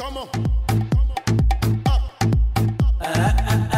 Come on. Come on. Up. Up. Uh, uh.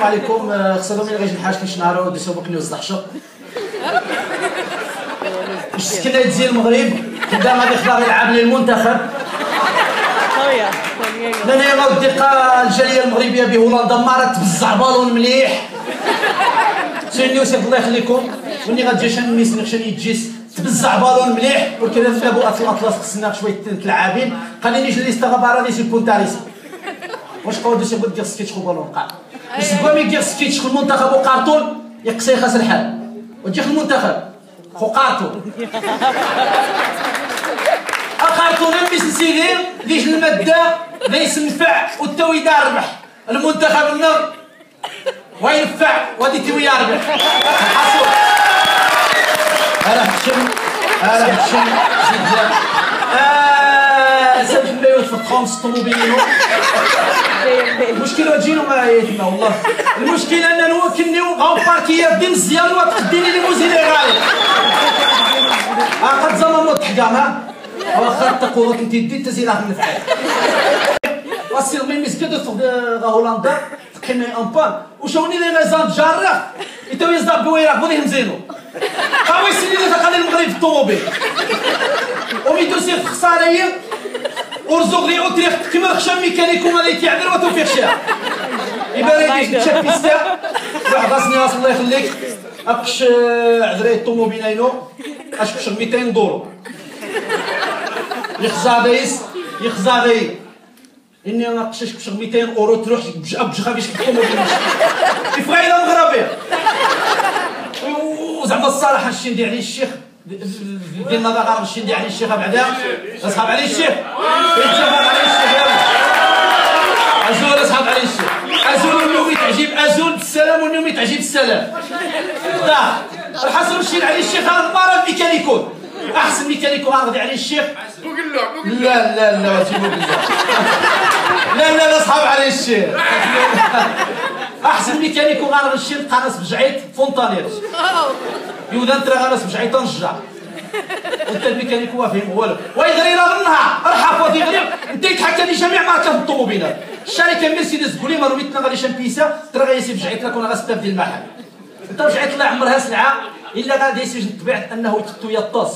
السلام عليكم. آه، خصنا من غير الحاج ديسو بك نيوز ضحشة مش سكنا تزي المغرب؟ قدام غادي يخلع يلعب لي المنتخب لأن هي غاودي دقة الجالية المغربية بهولندا بزع بالون مليح. سيدي يوسف الله يخليكم. وني غتجي شان ميس نخشان يتجيس تبزع بالون مليح. وكذا في ابو الاطلس خصنا شوية اللاعبين خليني نجي ليستا غابارا دي سي بونتاريس. واش قاودو سي بد سكيتش خو بالون قاع بس بغا مي كير سكيتش خو المنتخب وقارتون؟ يقصي خاص الحال وتجي خو المنتخب. خو قارتون. اقارتون ميس نسيدي ليش المادة ليس نفع والتوي ربح المنتخب النار وينفع ودي توي يربح. حصل. هلا هشم هلا هشم جدا خمس طوموبيلينو المشكلة تجينو ما يتما والله. المشكلة أن نو كنيو غاو باركية دي مزيان وتقديني ليموزين غالي آه قد زمان موت حكامة واخا تقولوا كنت دي تزينها من الفعل واسير مي في هولندا. تقيمي ان بان. وشوني لي غيزان جارح يتو يزداد بويراك بودي مزينو قاوي سيدي تقال المغرب في الطوموبيل وميدوسي في خسارية؟ ورزوق لي اوتريخ كما خشام ميكانيكو مالي كيعدل وتوفيق شاه يبان لي تشاف بيستا واحد راسني راس الله يخليك. اكش عذري الطوموبيلينو اش كش 200 دورو. يخزاديس يخزادي. إني أنا قشش كش 200 أورو تروح بجا بجا باش الطوموبيل. إلى المغربيه وزعما الصراحه الشي ندير عليه الشيخ. ديال النظر غير الشي ندير عليه الشيخ بعدا أصحاب عليه الشيخ. يتفق عليه الشيخ يلا أزول أصحاب عليه الشيخ. أزول النومي تعجيب أزول بالسلام والنومي تعجيب السلام. دا الحصر الشي عليه الشيخ هذا المرض ميكانيكون. أحسن ميكانيكو غادي عليه الشيخ. لا لا لا لا لا لا أصحاب عليه الشيخ. أحسن ميكانيكو غارغ الشيخ قناص بجعيت فونتانيرز يودا ترى غنس بجعيت نرجع انت الميكانيك هو فهم والو ويغري لا بالنهار ارحب ودي غريب انت يتحكى لي جميع ماركات الطوموبيلات الشركة مرسيدس قولي ما رويتنا غادي شامبيسا ترى غيسيب بجعيت لك وأنا غستبدل المحل. انت بجعيت الله عمرها سلعة. إلا غادي يسجن بطبيعه أنه يتتو يطاس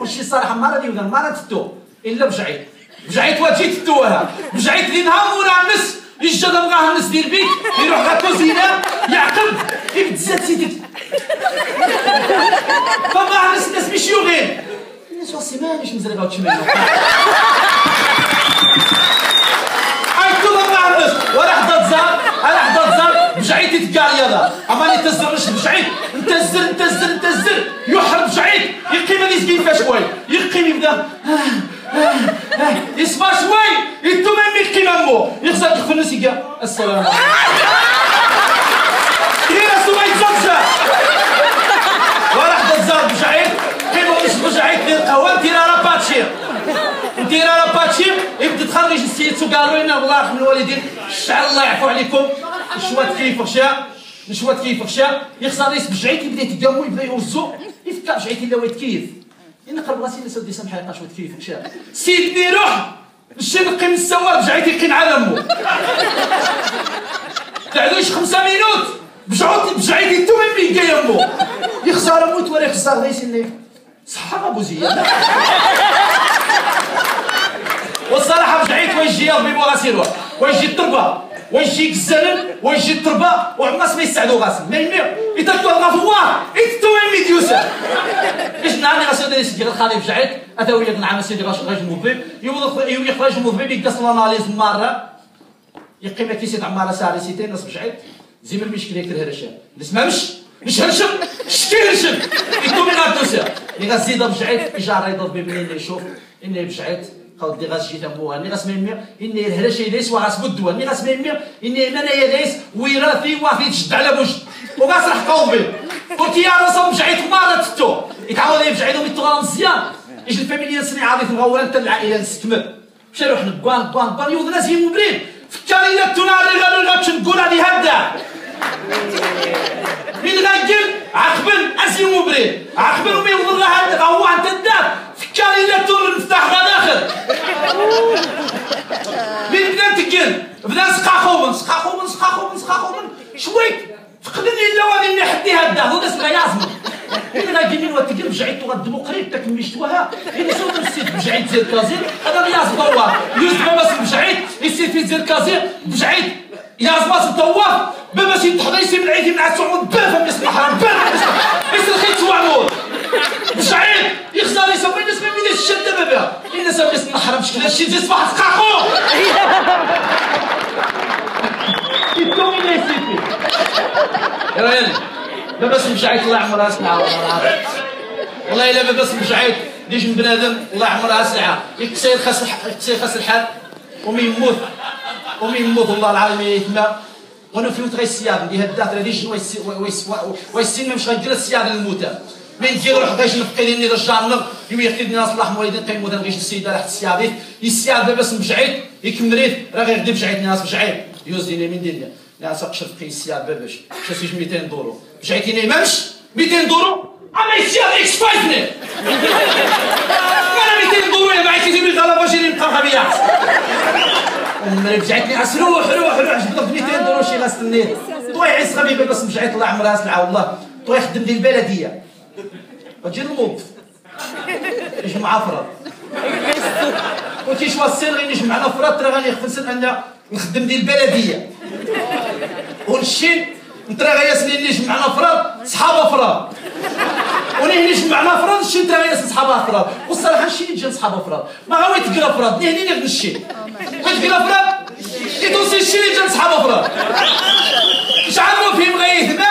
وشي صراحة ما غادي يودا ما غاتتو إلا بجعيط. بجعيط واجي تتوها. بجعيط اللي نهار النس يجي بغاه النس ديال البيت يروح غا كوزينة يعقب كيف تزاد سيدي. فبغاه النس الناس ماشي غير الناس واسي مانيش مزرقه وتشمل عيطوا بغاه النس ولا حدا تزار أنا حدا تزار بجعيط يتقال يلا أما انت تزرش انت الزر انت الزر يحرب بجعيط يقيم هذه سكين فيها شوي. يقيم يبدا. يسمع شوي يتو ميم يقيم امو يخسر الناس يقال السلام غير سوي زوجة ولا حدا تزار بجعيط قيمة مش بجعيط ديال القهوة دير راباتشي دير راباتشي يبدا تخرج السيد قالوا لنا الله يرحم الوالدين شعل الله يعفو عليكم شوات كيف غشا نشوات كيف غشا يخسر ريس بجعيت يبدا يتقامو يبدا يوزو يفكر بجعيت الا ويتكيف ينقرب راسي اللي سودي سامحي لقى شوية كيف غشا سيدني روح! نمشي نقي من السوار بجعيت يقين على امو تعدوش خمسة مينوت بجعوت بجعيت يتو من مين جاي امو يخسر امو توري يخسر ريس اللي صحة أبو زياد. والصراحة بجعيت ويجي يضرب غاسير ويجي التربه ويجي الزلم ويجي التربة وعماس ما يساعدوا غاسل. ما يمير يتركوا الغفوار يتتو إيش نعني غاسل ديال سيدي الخالي بجعيت اتا هو يقنع سيدي غاش موظف يخرج موظف يقص الاناليز مره يقيم كي سيد عمارة ساري سيتين نص بجعيت زي ما المشكلة يكره هرشام نسمع مش؟ مش هرشم شكي هرشم يتو من غادوسا اللي غازيد بجعيت إجارة يضرب منين يشوف اني بجعيت قال دي غاس جيت اموها ني غاس ميمي إني الهرش يديس وغاس بدوا ني غاس ميمي إني منا يديس ويراثي وافي تشد على بوج وغاس راح قومي. قلت يا راسهم بجعيت ما تتو؟ يتعاود يبجعيدهم يتو مزيان. يجي الفاميليا عادي في الغوله أنت العائله نستكمل مشى روح نبان بان بان يوض ناس يمبرين فكاني لا تناري غادي غاتش نقول هذه هدا. من غاجل عقبل ازي مبرين عقبل ومي وضر هذا هو انت الدار. فكاني لا تور نفتح غدا اخر من بدا تقل بدا سقا خومن سقا خومن سقا خومن سقا خومن شوي فقدني إلا وغادي نحدي هدا. هو ناس غيازمن من غادي من وتقل بجعيد وغدمو قريب تاك مشتوها اللي سوت نسيت بجعيد زير كازير؟ هذا رياض دوا يوسف باس بجعيد. يسير في زير كازير. بجعيد. يا زماس الطواف بابا سي تحضر من عيدي من عسعود بافا من اسم حرام بافا يسير خيط وعمود بجعيد يخسر يسوي الناس من بداية الشدة بابا الناس من اسم حرام شكل هادشي تجي صباح تقاقو سيدي يا بابا اسم بجعيد الله يعمرها سنعة والله إلا بابا اسم بجعيد ديش من بنادم الله يعمرها سنعة يكسير خاص خاص الحال. ومي يموت ومن يموت الله العالمين يتما وأنا فيوت غير السياد ندي هدات غادي يجي ويسين مش غيدير السياد للموتى من يدير روح غاش نفقي لي رجال يوم يخدم ناس الله مواليدين قيم ودان غيش السيدة راح السياديت السياد دابا اسم بجعيد يكمليت راه غير بجعيد ناس بجعيد يوزيني من دنيا ناس اقشر في السياد باباش. شاسيش 200 دورو. بجعيتيني مامش 200 دورو؟ أما السياد إكس فايفني أنا 200 دورو يا بعيتي تجيب لي غلبه جيني نبقى غبيات امي رجعتني عس روح روح جبد لك 200 دورو شي غاستنيت طوي عيس غبي بس مجعيت الله عمرها سلعه والله طوي خدم لي البلدية. وتجي الموظف يجمع افراد قلت شوا السير غير نجمع افراد ترى غادي يخفن ان نخدم ديال البلدية. ونشين نترى غياسني نجمع افراد صحاب افراد ونهني جمعنا افراد نشي نترى غياسن صحاب افراد والصراحه نشي نجي صحاب افراد ما غاوي تقرا افراد نهني نغ نشي تقرا افراد يدوسي الشي نجي صحاب افراد شعروا فيهم غيهما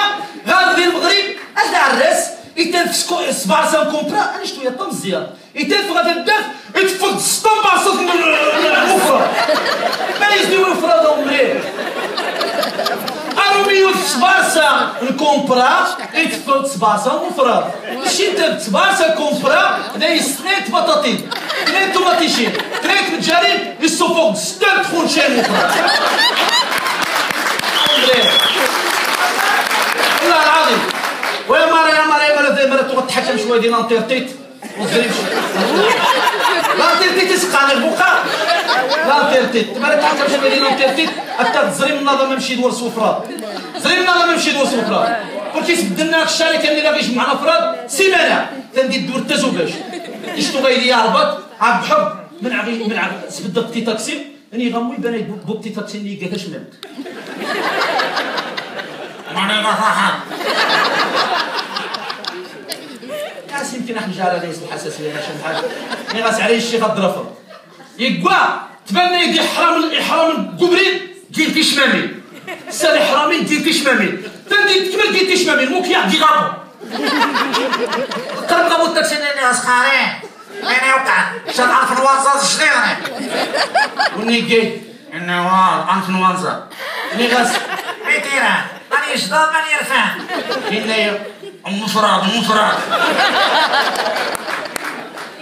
غادي المغرب اش عرس يتنفس سبارسا كونترا. أنا شتو طم مزيان يتنفس غادي الدف يتفق ستة بارسا مفرد ما يزني مفرد امري اروميو سبارسا نكومبرا يتفق سبارسا مفرد ماشي انت سبارسا كومبرا دا يسنيت بطاطين تريت توماتيشين تريت متجارين يسوفوق ستة تخون شي مفرد والله العظيم ويا مرة يا مرة يا مرة تقعد تحكم شوية ديال لانتيرتيت وتزريب لانتيرتيت يسقى البقاء لانتيرتيت مرة تحكم شوية ديال لانتيرتيت حتى تزريم النظام يمشي دور سفرة زريم النظام يمشي دور سفرة وكيتبدلنا الشارع كان لا غيجمع معنا فراد سيمانه تندي الدور تزوباش يشتو غيلي هربط عاد بحب من عغي من عغي سبدا بتي تاكسي اني غمو يبان بو بتي تاكسي اللي قاتاش مات ماني ناس يمكن راح نجار ليس الحساسية ماشي بحال مي غاس عليه الشيخ الدرفر يقوا تبان لي يدي حرام الاحرام الكبرين دير في شمامي سالي حرامي دير في شمامي تندي تكمل دير في شمامي موك يعدي غابو قرب غابو التاكسي نيني أسخارين أنا وقع شاد عارف الوصل شديرني وني جاي إني وال أنفلونزا ني غاس بيتيرا ماني يشدد ماني يرفع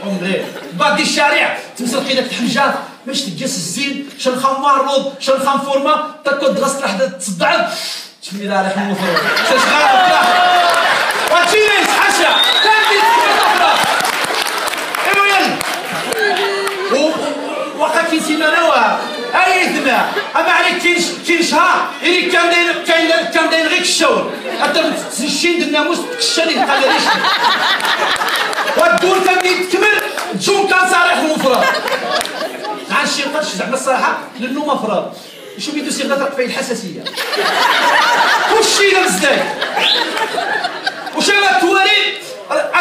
أم ليه؟ بعد الشارع. تمسك كده الحجات باش تجلس الزين. شن خام معروض شن خام فورما؟ تاكل غسل لحد تصدع تشمي لها ريح المفروض تشغال وتجيني حشا. تاني تفرق ايوا يلا وقت في سيمانه وها أي ثنا أما عليك شهر اللي كان داير كان داير غير الشاور حتى تسشين الناموس تكشاني بحال هذا والدور كان تكمل تجوم كان صالح المفرد مع الشي قرش زعما الصراحة لأنه مفرد شو بيدو سي غدا في الحساسية؟ كلشي لابزداك وش أنا التواليد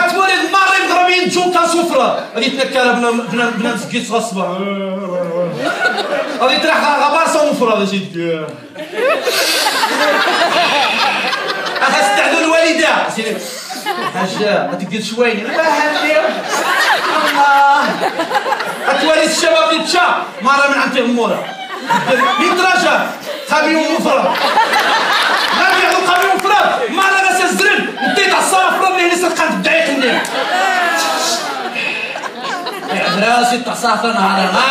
التواليد ماري مغربيين تجوم كان سفرة. غادي تنكر بنا بنا بنا مسكيت غصبة غادي تروح غبار سو مفرد هادشي خاص تعدو الوالدة. سيدي حاجة غادي دير شويني لا هاني الله. التواليد الشباب اللي تشا مرة من عند مورا يتراجع خامي مفرد غادي يعطو خامي مفرد مرة ناس الزرن. وديت على الصافرة اللي لسه كانت بدعيت النيل راسي تاع صافرة نهار ما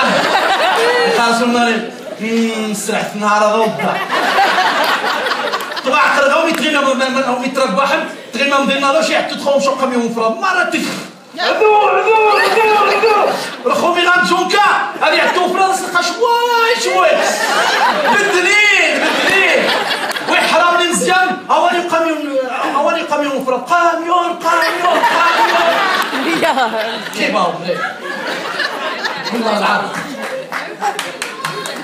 خلاص المريض سرعت نهار وبدا طبعا قرغاو يتغينا هم يتربحهم تغينا مدينا لا شي حتى تدخلهم شو كاميون مفرد مرة تك عذو عذو عذو عذو رخو من عند جونكا. هذه عندو فرنسا لقى شوي شوي. بالدليل بالدليل. ويحرمني مزيان. اواني قاميون اواني قاميون مفرد قاميون قاميون قاميون. كيف هو؟ والله العظيم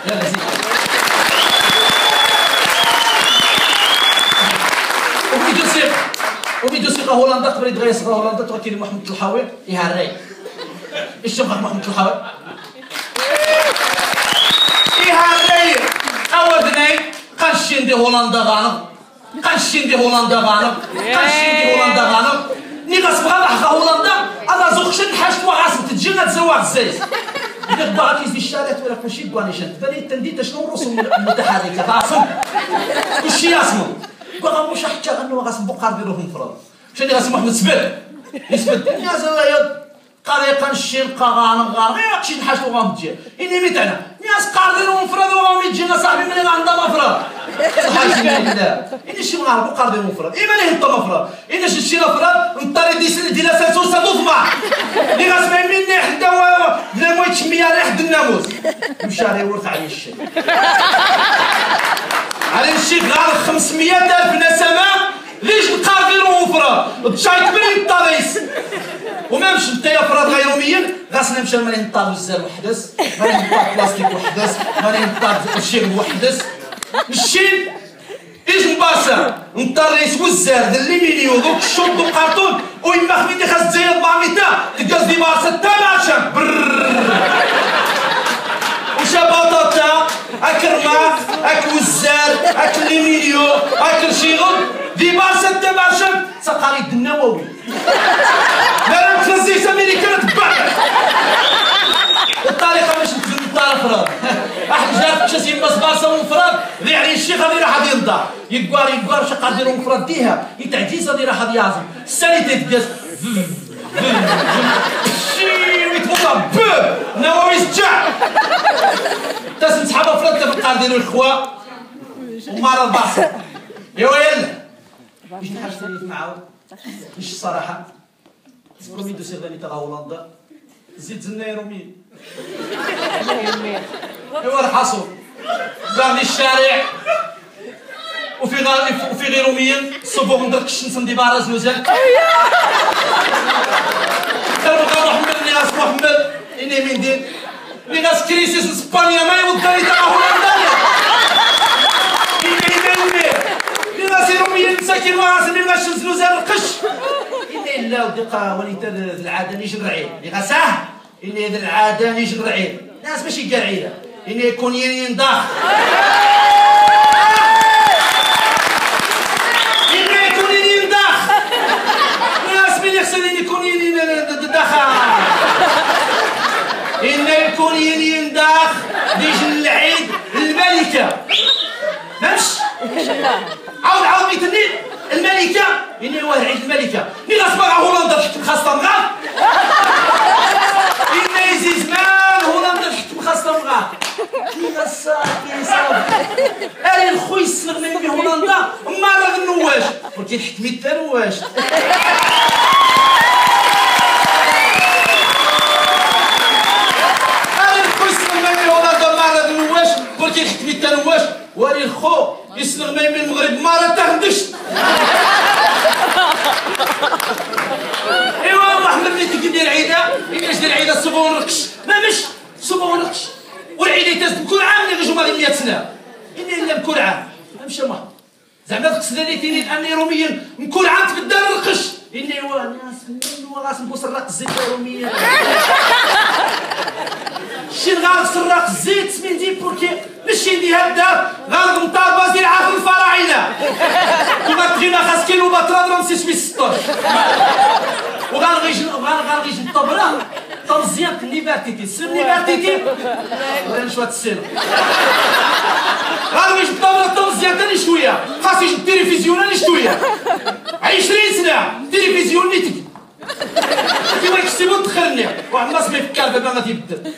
يلا زيد وفي دوسيق وفي دوسيق هولندا قبل يدغى يصغى هولندا ترى كاين محمد الحاوي يهري. إيش تبغى محمد الحاوي يهري. أول دني. قنشين دي هولندا غانم قنشين دي هولندا غانم قنشين دي هولندا غانم ني غاس بغا لحقا هولندا أنا زوخشن حاجت وعاصم تجي تزوع الزيت إذا بغا كيزي الشارع ولا فاشي كوانيشن تباني تندي شنو الرسوم المتحركة غاصم كلشي ياسمو بغا مش حتى انه غاس بقار ديروهم فراد شنو غاس محمد سبت يثبت يا زلايا قريقا الشين قغان غار غير يقشي نحاش وغام تجي. إني ميتنا ناس قاردين مفرد وغام يجينا صاحبي من عندها مفرد لا إني شي نعرفوا قاردين مفرد ايما ليه انت مفرد إني شي شي مفرد نطري دي دي لا سانسو سادو فما اللي غاس ما مني حدا بلا ما يتشمي على حد الناموس. مشى عليه ورث عليه الشيء. على الشيء غار 500 ألف نسمة. ليش القاردين مفرد تشايت من الطريس وما مش أنت يا فراد غير يوميا غاسنا نمشي ماني نطار الزر وحدس. ماني نطار بلاستيك وحدس. ماني نطار الشيء وحدس. الشين إيش مباشر نطار ريس والزر الليمينيو دوك الشوط دوك كارتون ويما خميتي خاص تزيد 400 تلقى دي مارسة تا ماشا وشا بطاطا أكل ماء أكل الزر أكل الليمينيو أكل شيغل دي مارسة تا ماشا سقاري النووي لا لا تفزيش امريكان تبع الطريقة باش نتفهم الدار فراد. أحد جاب شاسين بسباسه ومفراد ذي يعني الشيخ هذه راح ينضع يقوار يقوار شق ديرو مفراد ديها. يتعجيز هذه راح يعزم. السنة تتقاس ويتفوق ب نواوي سجع تسن صحابه فراد تبقى ديرو الخوا؟ ومرض باص يوا يلا باش نحاج ثاني معاود مش الصراحة؟ رومي دو سيغاني تاع هولندا. زيد زنا رومي. إيوا الحصول. باغي الشارع. وفي غير وفي غير روميين صبوغ ندرك الشمس ندي باراز نوزل تبقى محمد اللي غاس محمد إني من دين اللي غاس كريسيس إسبانيا ما يوض داري تاع هولندا إني إني اللي غاس روميين مساكين وغاس اللي غاس الشمس نوزل القش. إني لا ودقة وليت العادة نيجي الرعيل اللي غاساه إني هذا العادة نيجي الرعيل ناس ماشي قرعيلة إني يكون يندخ عاود عاود ميتني الملكة. إنه هو عيد الملكة. مين غاسبق هولندا تحكم خاصة مغا. إنه يزيد مان هولندا تحكم خاصة مغا. كي غاساكي صافي أري الخوي الصغر من هولندا راه النواش التنواش من هولندا ما راه النواش ولكن حكمي التنواش وري الخو يسلغ من المغرب ما راه تهندش ايوا محمد اللي تجي دير عيده اش دير عيده صبو ونرقش. ما مش؟ صبو ونرقش. والعيده تاز كل عام اللي غيجوا مالي 100 سنة. إني إلا كل عام. مشى محمد زعما تقصد لي تيني أني روميا كل عام تبدأ نرقش. إني هو هو غاس نبوس الرق الزيت روميا شي غار سراق الزيت سميتي بوركي. ماشي ندي هدا غار مطار بازي عاقل الفراعنة. كما تغينا خاص كيلو بطران رمسيس في 16 وغار غيجي وغار غار غيجي الطبرة. طمزيان ليبرتيتي سلم ليبرتيتي ولا شوية السلم غار غيجي الطبرة طمزيان تاني شوية. خاص يجي التلفزيون تاني شوية. 20 سنة. تلفزيون اللي كيما يكسبوا تخرني واحد الناس ما يفكر دابا غادي يبدل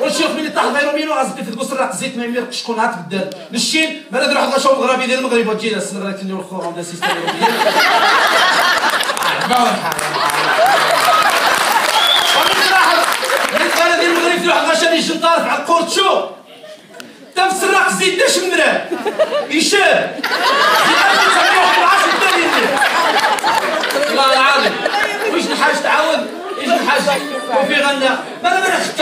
والشيخ ملي طاح غير مينو غازبي تبص راك الزيت ما يميرقش شكون غتبدل نشين ما ندير واحد شوف مغربي ديال المغرب وتجي لا السنة غادي تنيو الخور ولا سيستم أنا ديال المغرب ديال واحد غاشاني الجنطار على القورتشو تا في سراق الزيت داش مراه يشاب والله العظيم واش الحاج تعاود إيش الحاج وفي غنى ما أنا ما نحكي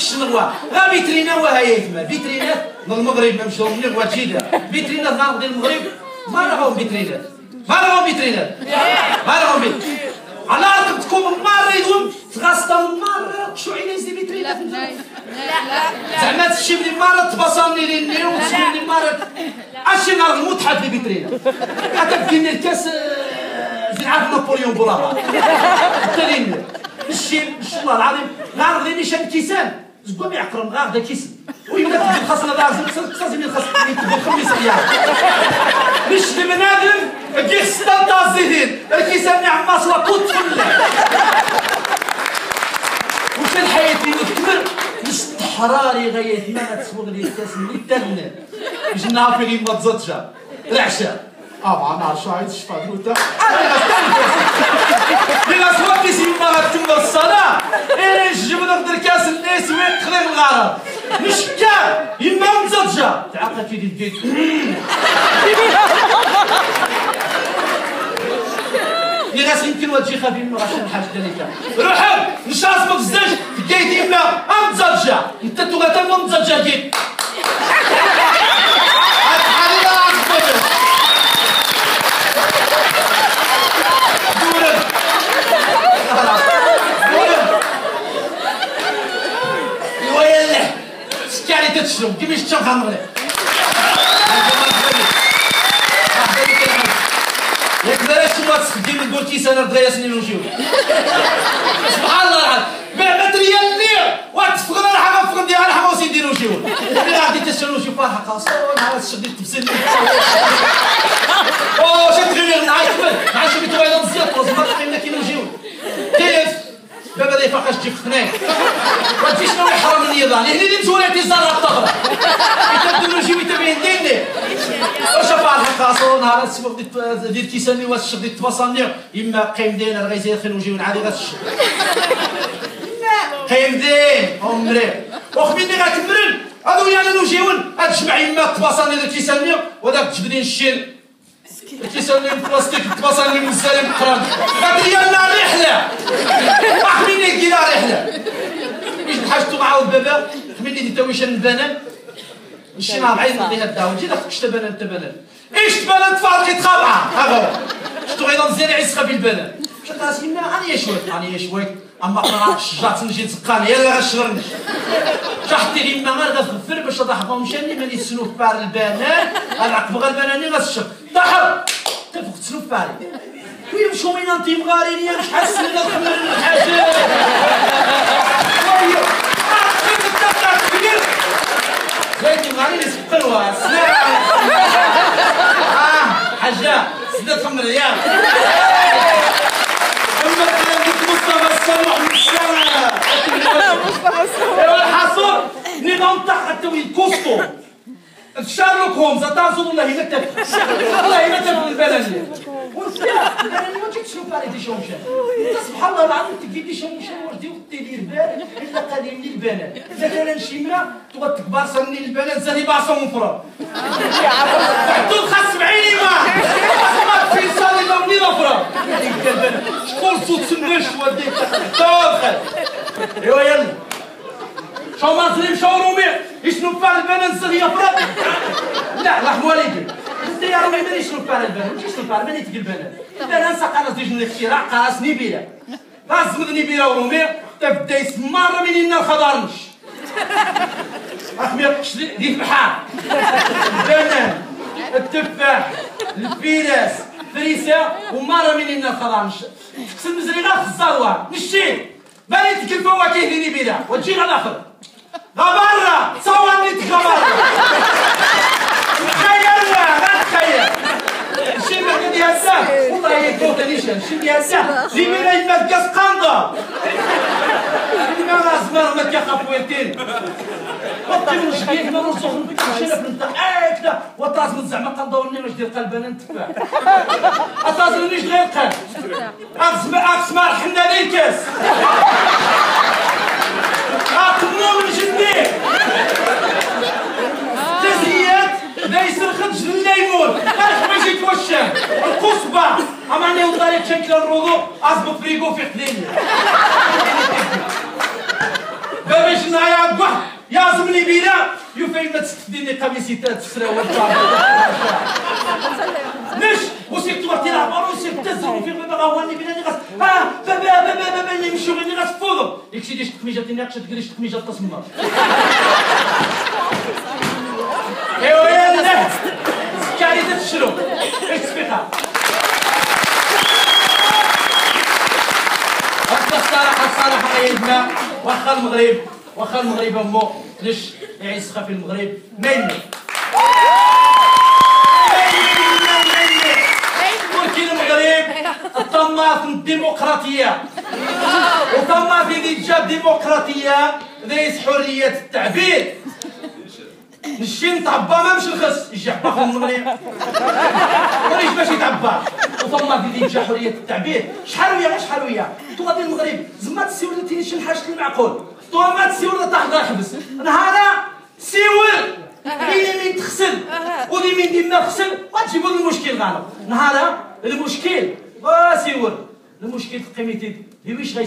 الشنغوا غا فيترينا وهي يتما فيترينات من المغرب ما مشاو مني وتجينا فيترينات نهار ديال المغرب. ما راهم فيترينات ما راهم فيترينات ما راهم على رقبتكم مرة يدوم. تغاسطا مرة شو عيني زي فيترينات زعما تمشي بلي مرة تبصرني ليني وتسمي لي مرة أشي نهار نموت حد لي فيترينات هذاك ديني الكاس زين عارف نابليون بونابرت التلين الشيء والله العظيم. غار غير نيشان كيسان زكوا يعقرم غار دا كيسن ويبدا تجيب خاصنا لازم لازم يخص تجيب خميس ريال مش بنادم كي خصنا تازيدين الكيسان يا عماس لا كوت فله وكان حياتي كبر مش حراري غاية ما تسوق لي الكاس اللي تلنا مش نافي غير ما تزطجا العشاء أنا شاهد شفا دوتا أنا بلا سوا كيسي ما غتكمل الصلاة إيه جيب نقدر كاس الناس وين تخلي الغرض مش كان يما مزجة تعقل كي ديت اللي غاس يمكن وتجي خفيف من غاش الحاج ذلك روحوا نشاص ما بزاف كايت يما مزجة انت توغا ما مزجة كيت هاد لا تتشرب كيفاش تشرب خمري ياك بلاش ما تخدم نقول كيس أنا بغا سنين ونجيو سبحان الله العظيم بيع ريال ليا وتفقد أنا حاجة فقد ديال أنا حماوسي نديرو نجيو ملي غادي تشرو شي فرحه خاصه نهار شدي التبسيل اوه شد نعاود قبل نعاود شي بيتو مزيان لازم ما تخلينا كي نجيو كيف بابا ذي فاقاش تجيب خناق وتجي شنو يحرم النظام يعني اللي متولاتي زرع الطغرة انت تديرو شي بيتابعين ديني وشوف على الحقاصو نهار السبب ديال كيساني واش الشغل ديال التبصرني اما قيم دينا راه غيزيد خير نجيو نعادي غتشرب قيم دين عمري وخ مني غتمرن هذو يعني نجيون هاد جمع يما الطباسان اللي كيسالني وهذاك جبدين الشين كيسالني البلاستيك الطباسان اللي مزالين بالقران هاد ديالنا رحله احميني كيلا رحله مش حاجتو معاود بابا خميني دي تويشن البنان نمشي مع بعيد نعطيها الدعوه نجي ناخذ شتا بنان انت بنان إيش بنان تفارق يتخابعه هذا شتو غير مزيان عيس خبي البنان مشات راسي منا اني شويت اني شويت أما قرا شجعت نجي تسقاني يلا غشرني شحتي لي ما غير غتغفر باش ضحكهم مشاني ماني تسنو في بار العقب غير البناني غتشرب ضحك! تفوق تسنو في باري. ويمشوا من أنتي مغارين يا شحال سنه الخمر الحاجات جايتي مغارين يسقلوها سلام آه حاجة. سدات خمر يا. اما كلام مصطفى السمح من الشارع ايوا الحصر نظام تحت كوستو. شارلوك هومز تعرفوا والله ما تفهم والله ما تفهم ما جيت شنو باري دي شومشان أنت سبحان الله العظيم تجي دي شومشان وردي وتدير بال إلا قديم لي البنات. مثلا شي مرا تبغى تكبر سني البنات زادي باصه مفرد. تقول خاص بعيني ما. ما في صالي ما شكون صوت سمش ودي؟ داخل أيوا يلا. شو ظلم شو رومي يشنو فعل البنات زغي افراد لا رحم والدي أنت يا رومي ماني شنو البنات ماشي شنو فعل ماني تقل البنات ساقا ديج من الاختراع قاس نبيله قاس نبيله ورومي. تبدا يسمر من إنا الخضرنش اخمي دي البحر البنان التفاح الفيلاس فريسة ومرة من إنا الخضرنش تقسم مزريغه في الزروه نشي باني تكل فواكه ديني بلا وتجي الأخر. غبرة! صورني تغبرة تخيلنا ما تخيل! شي ما دي هسه والله هي كوتانيشن شي دي هسه دي من اي مدقس قنطة ما راس ما ما تيخاف وينتين وطيو شبيه ما نوصل نمشي لك انت إيه كذا وطاز من زعما قنطوني واش دير قلبنا نتفاح اطاز منيش غير قلب؟ اقسم أقسم حنا لي الكاس اقنو من جدي تزيات ليس الخدج الليمون أنا ما جيت وشام القصبة. أما اني وطاري شكل الرضو اصبق فريقو في قديمي بابا جنا يا يا زمني بينا يفين ما تستديني قميصي تسرى والجار نش وسيك توارتي العبار وسيك تزر في بابا غواني بينا نغاس آه بابا بابا بابا نمشيو غير نغاس فوضو يكشي ديش تقميجة تناقش تقريش تقميجة تصمم إيوا يلا كاري تشرو إيش واخا الصراحة الصراحة غيبنا واخا المغرب. واخا المغرب امو ليش يعيش في المغرب مني ولكن المغرب الطماع في الديمقراطية وطماع في ذي جاب ديمقراطية ليس حرية التعبير نمشي نتعبى ما مش نخس يجي عبا في المغرب وليش باش يتعبى وفما في ذي حرية التعبير شحال ويا شحال ويا تو غادي المغرب زعما تسيور تيني شي حاجة المعقول تو ما تسيور تحت الحبس نهارا سيور. من تغسل ودي من ديما تغسل وتجيبوا المشكل غانا. نهارا المشكل. وسيور المشكل في قيمتي هي واش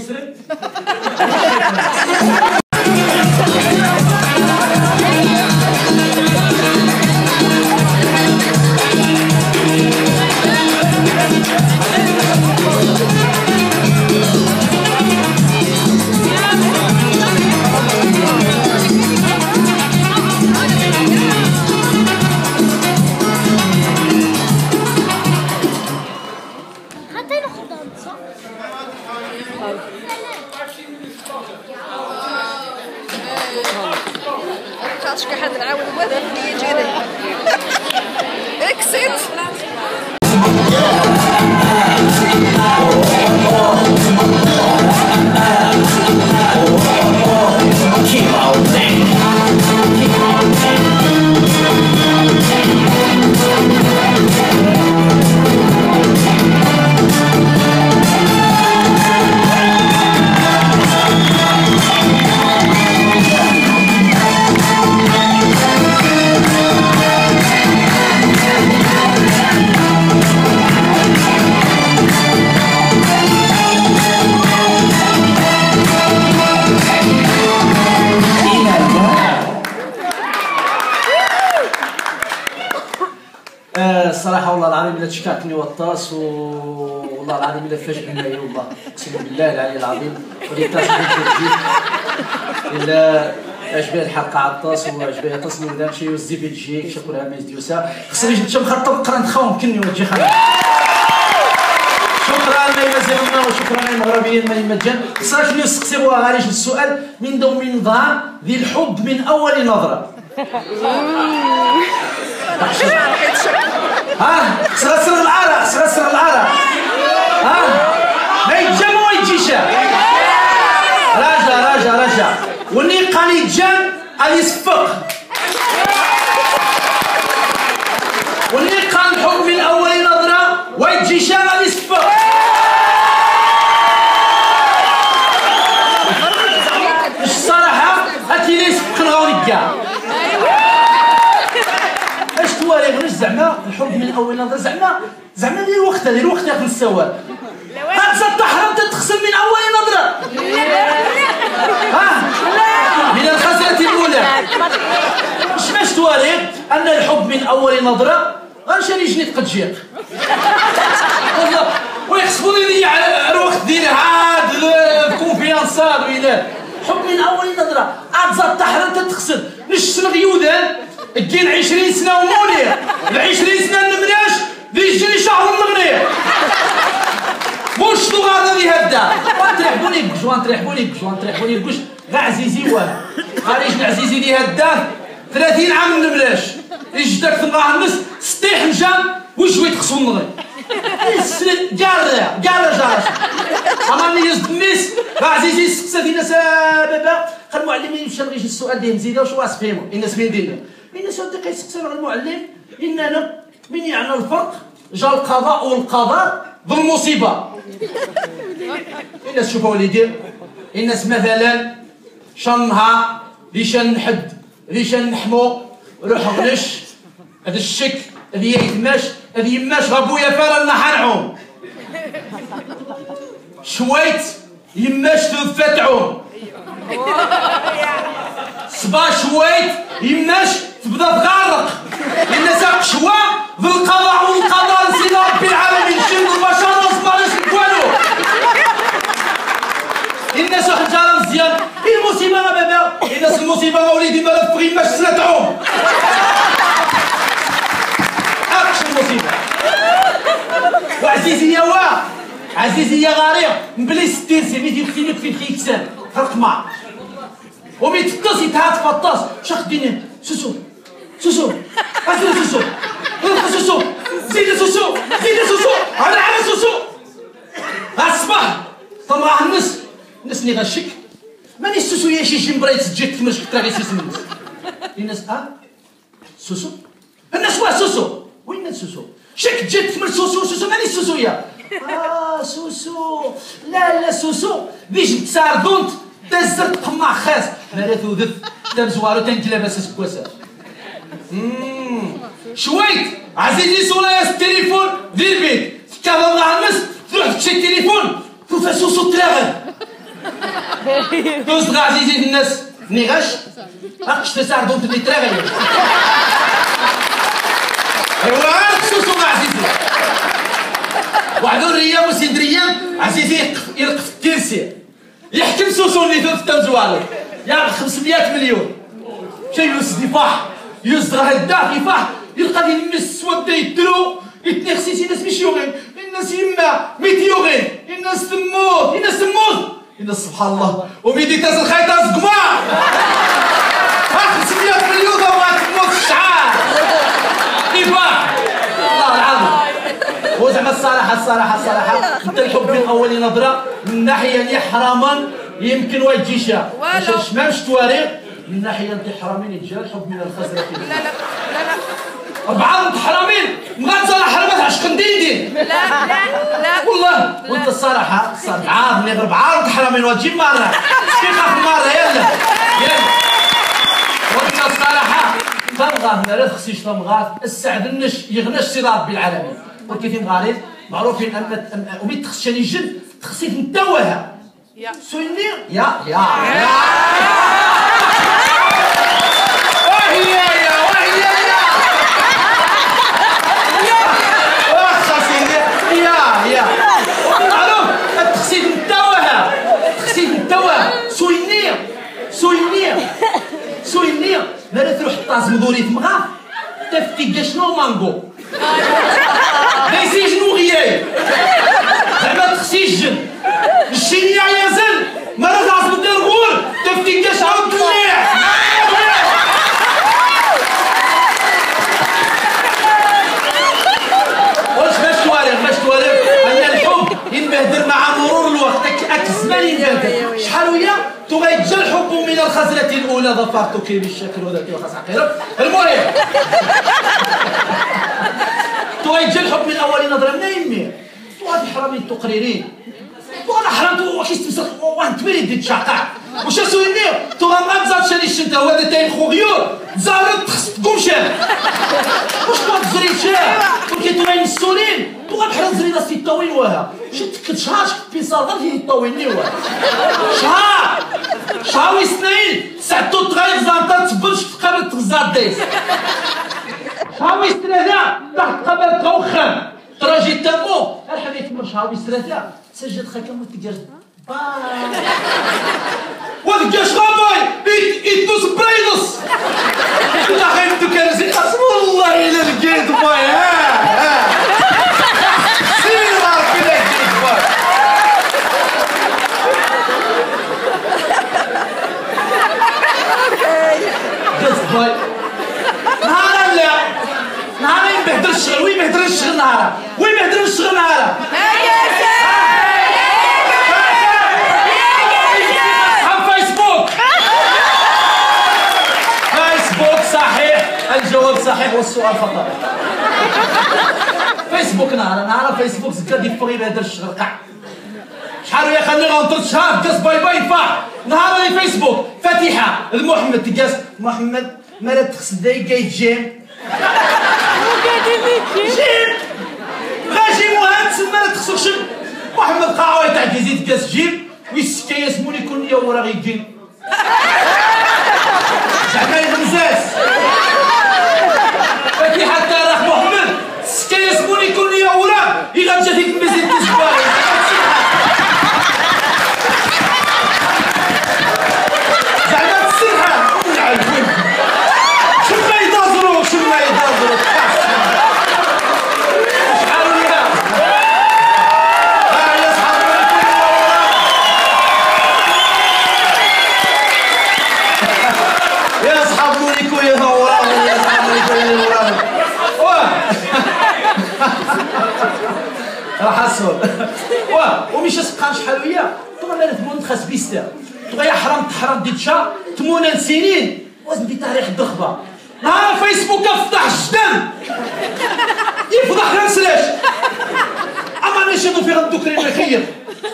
عجبها الحلقة عطاس وعجبها تصني وداك شي وزي في تجيك شكرا ميز ديوسا خصني نجي مخطط قرا نتخاوم كني وتجي خلاص شكرا ميمة زغمنا وشكرا للمغربيين ميمة جن صراحة شنو غاليش السؤال من دو من نظام ذي الحب من أول نظرة. ها؟ سرسر العرق سرسر العرق. ها؟ ما يتجمع ما يجيش راجع راجع راجع. وني قال يتجم قال يصفق وني قال الحب من أول نظرة ويجي شغل يصفق مش الصراحة هاتي لي يصفق نغاوني كاع اش تواري غير زعما؟ الحب من اول نظره زعما؟ زعما ديال الوقت ديال الوقت ياخذ السواد غتزاد تحرم تتغسل من اول نظره ها من الخسرة الاولى مش باش تواري ان الحب من اول نظرة غنشري جنيت قد جيق ويحسبوني لي على الوقت ديالي عاد كونفيانس هاد ويلا حب من أول نظرة. عاد زاد تحرم تتغسل نش الغيودان كاين 20 سنة ومونير ال 20 سنة النمراش ذي يجري شهر المغنيه واش غادا ذي هدا؟ وانترحبوني بكش وانترحبوني بكش وانترحبوني بكش غا عزيزي واه خارج العزيزي ذي هدا. 30 عام النمراش يجدك في النهار النص سطيح مجام وشوي تخصو النظري جارة جارة جارة أمامي يزد الناس عزيزي السقسة دينا بابا قال المعلم يمشي غيجي السؤال ديال مزيدة وشو واس فهمو الناس من دينا الناس ودي يسقسي المعلم. إننا من يعني الفرق جا القضاء والقدر بالمصيبة. الناس شوفوا وليدي الناس مثلا شنها ليش نحد ليش نحمو روح غنش هذا الشك هذه يتماش هذه يماش غابويا فارا نحنعوم شويت يماش تنفتعوم صبا شويت يماش تبدا تغرق الناس قشوة ذو القضاء والقدر سيدي ربي العالمين شد البشر وصبا ناش والو الناس حجارة مزيان المصيبة بابا الناس المصيبة وليدي ما لفغي ماش سنة تعوم أقش المصيبة. وعزيزي يا واه عزيزي يا غارير مبلي ستير سي ميتي في في خيكسان فرق مع ومي تطاس يتهات فطاس شخ ديني. سوسو. سوسو. اسنا سوسو. روح سوسو. زيد سوسو. زيد سوسو. على على سوسو. الصباح طلع الناس الناس اللي غشك. ماني سوسو يا شي شي مبريت تجيك كما شفت غير سيس الناس آه سوسو؟ الناس واه سوسو. وين سوسو؟ شك جيت تمر سوسو سوسو ماني سوسو يا. آه سوسو. لا لا سوسو. ديش تساردونت دزرت قمع خاص. مرات وذف تم زوارو تنجلا بس سكواسات شويت. عزيزي سولايا التليفون دير البيت تكافا مع الناس تروح تشي التليفون تشوف سوسو تلاغل دوز عزيزي الناس نيغاش اقش تساردونت اللي تلاغل ايوا عارف سوسو عزيزي وعدو الريام وسندريام عزيزي يقف يلقف الترسي يحكم سوسو اللي في التمزوالو يا 500 مليون شي يوسف يفاح يوسف راه يداه يفاح يلقى دي الناس سواد يدرو يتني خصيتي الناس مش يوغين الناس يما ميت يوغين الناس تموت الناس تموت الناس سبحان الله. وميدي تاز الخيط تاز قمع 500 مليون وما تموت الشعار. يفاح والله العظيم. هو زعما الصراحة الصراحة الصراحة أنت الحب من أول نظرة من ناحية اللي حراما يمكن ويجيشا والو. باش شمامش تواريخ. من ناحية انت حرامين يتجا الحب من الخزرة لا لا لا لا. أربعة انت حرامين مغازة حرامات عشق ندين دين لا لا لا. والله. وأنت الصراحة أربعة من أربعة انت حرامين. وتجيب مرة. دقيقة في مرة؟ يلا. يلا. وأنت الصراحة تمغاث لا تخسيش تمغاث السعد النش يغنش سي ربي العالمين ولكن مغارب معروفين ان أن- ومي تخشني جد. تخسيت نتوها يا. سويني يا. يا. يا. وهي لازم دوري تمغا تفتي شنو مانغو؟ ليسي جنو غياي زعما تخسي الجن الشينيا يزن مرة لازم دير غول تفتي شنو تليح واش باش توالف باش توالف ان الحب ينبهدر مع مرور الوقت اك اك الزمان ينبهدر شحال ويا تو غيتجا الحب من الاولى ظفرتك بالشكل وذاك وخاص عقيرة المهم. تو غيتجا الحب من اول نظرة من يمي تو غادي حرامي التقريرين. وأنا حرمت واش تمسك وانت تمري دي تشاقع واش سويني تو ما تزاد شاني الشنتا وهذا تايم خوغيور زارت تخص تقوم شان واش كنت تزري شان ولكن تو غاين السولين تو غنحرم زري ناس الطويل وها. شت كنت شهر شت بيصار غير هي الطويل ني وها. شهر. شهر وسنين ساعتو تغير زانتا تبرش تقابل تغزار ديس شهر وسنين تحت قبل توخم تراجي تمو الحديث مر شهر وسنين سجد قسم والله إلا لقيت باي ها ها سير عارف الا لقيت باي قص باي نهار لا نهار يبهدر الشغل وين يبهدر الشغل نهار. وين يبهدر الشغل نهار؟ اصحاب فيسبوك. فيسبوك صحيح. الجواب صحيح والسؤال خطا فيسبوك نهار نهار فيسبوك زكا دي فغي بهدر الشغل. قاع. شحال ويا خلي غنطر شهر تقاس باي باي فا. نهار فيسبوك. فاتحه محمد تقاس محمد مرة تخص دايقة جيم. جيم غاجي مهند تسمى لا تخصكش محمد قاعوي تاع كاس جيم ويسكا يسموني كل يوم ورا غيجين زعما يغمزاس فكي حتى راح محمد سكا يسموني كل يوم ورا إلا فيك مزيد تسبار زعما تسرحة ونعرف شما يدازرو شما يدازرو شحال وياه ها يا صحاب يا اصحاب مونيكو يا نوران يا اصحاب مونيكو يا نوران واه راح اصور واه ومش سقان شحال ويا طبعا أنا تمون خاص بيستا طبعا يا حرام تحرم دي تشا تمون سنين وزن دي تاريخ الدخبه نهار فيسبوك فتح جدن يفضح لا نسلاش اما نشهدوا في غد دوكري الخير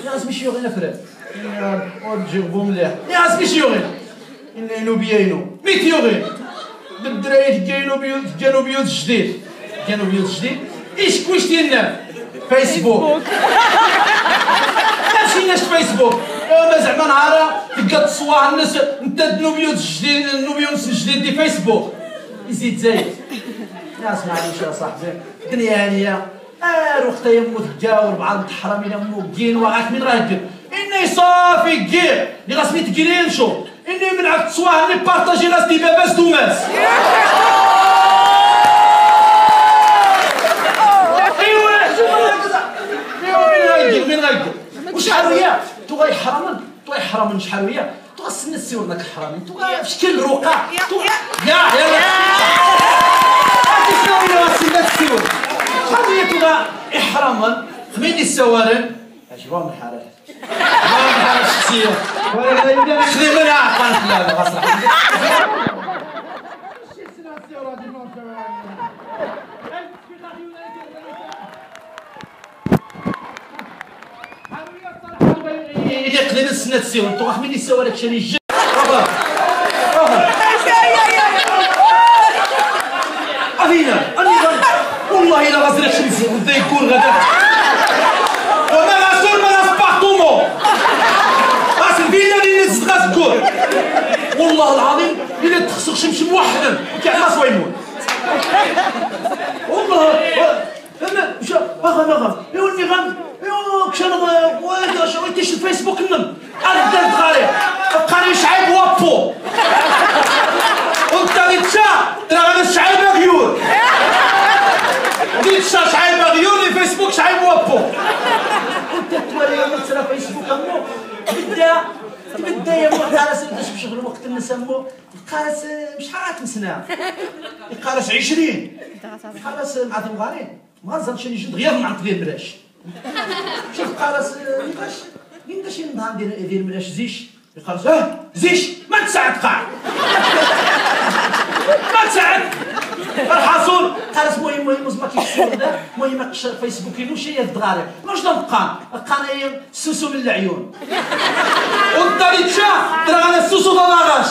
يا غاز مش يوغينا فراد يا ودجيبو مليح يا غاز مش يوغينا إنه بيانو ميت يوغي بالدرايات كاينو بيوت كانوا بيوت جديد كانوا بيوت جديد إيش كويش ديالنا فيسبوك ماشي ناس فيسبوك ما زعما نهار تلقى تصواه الناس انت نوبيوت جديد نوبيوت جديد دي فيسبوك يزيد زايد يا اسمع ليش يا صاحبي الدنيا هانية آه روختي يموت جاور بعض الحرامين موكين وعاك من راه دير اني صافي كير اللي غاسمي تكرين شو إني من عاد تصواه اللي بارطاجي ناس دي باباس دوماس. ايوا ايوا من غايدير وشحال وياه تو غيحرمن تو غيحرمن شحال وياه تو غسن السيور داك الحرامي تو في شكل الرقع تو يا. يلا هادي شنو هي السيور شحال وياه تو احراما خميني السوارن عجبهم الحالات عجبهم الحالات الشخصية خذي منها عقبال خلال غصر إذا قلنا السنة السيور تو خميني السوارن شاني الجن رابا رابا أبينا أني غد والله إلا غزرك شمسي ودا يكون غدا وما غاسول ما غاس بارتومو غاس الفيلا اللي نزد غاس كور والله العظيم إلا تخسر شمس موحدا كاع ما سوا يموت والله أنا مش اغا اغا يوني غم يو كشان وأنا شريتيش الفيسبوك نم أنا درت غالي بقاني شعيب وابو وانت اللي تشا بداية قارس باش بشغل وقت نسمو قارس شحال تنسنا قارس 20 قارس مع ثمغارين ما زال شي جد غير مع ديال مراش شوف قارس نقاش من شي نهار ديال ديال مراش زيش. قارس أه زيش ما تساعد قاع ما تساعد. الحاصل قالت المهم المهم ما كيكسر المهم فيسبوك يلو شي الدغاري. واش نبقى بقى انايا السوسو من العيون والداري تشا؟ درا أنا السوسو ضلاغاش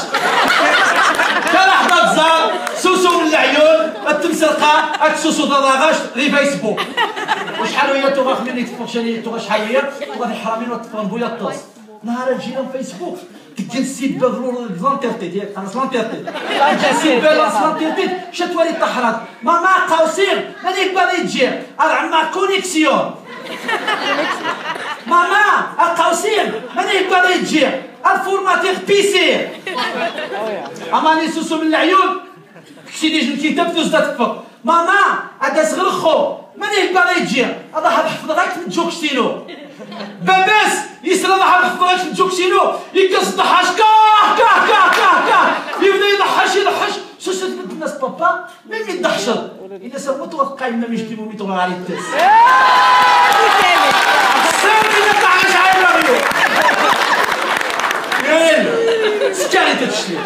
كان حدا تزار سوسو من العيون التمسرقه السوسو ضلاغاش لي فيسبوك. وشحال هي؟ توغا خليني توغا شحال هي؟ توغا الحرامين وتفرن بويا الطوس. نهار جينا فيسبوك. تجنسي بغلور لانترتي ديال خلاص لانترتي تجنسي بلاص لانترتي شتوالي طحرات ماما قوسير هذيك باغي تجي عما كونيكسيون. ماما قوسير هذيك باغي تجي الفورماتير بيسير اماني سوسو من العيون. كشي ديج الكتاب توز تفك ماما هذا صغر خو ماني باغي تجي هذا حفظ غير من جوك ستيلو باباس يسرى ضحى بخطرات نجوك شنو يكس ضحاش كاه كاه كاه كاه كاه يبدا يضحش يضحش شو شو تبد الناس بابا؟ ما يضحشر؟ إذا سوت وقع ما مش كيما ميتو على التاس. سامي ما تعرفش على الراديو يلا. سكاري تتشلي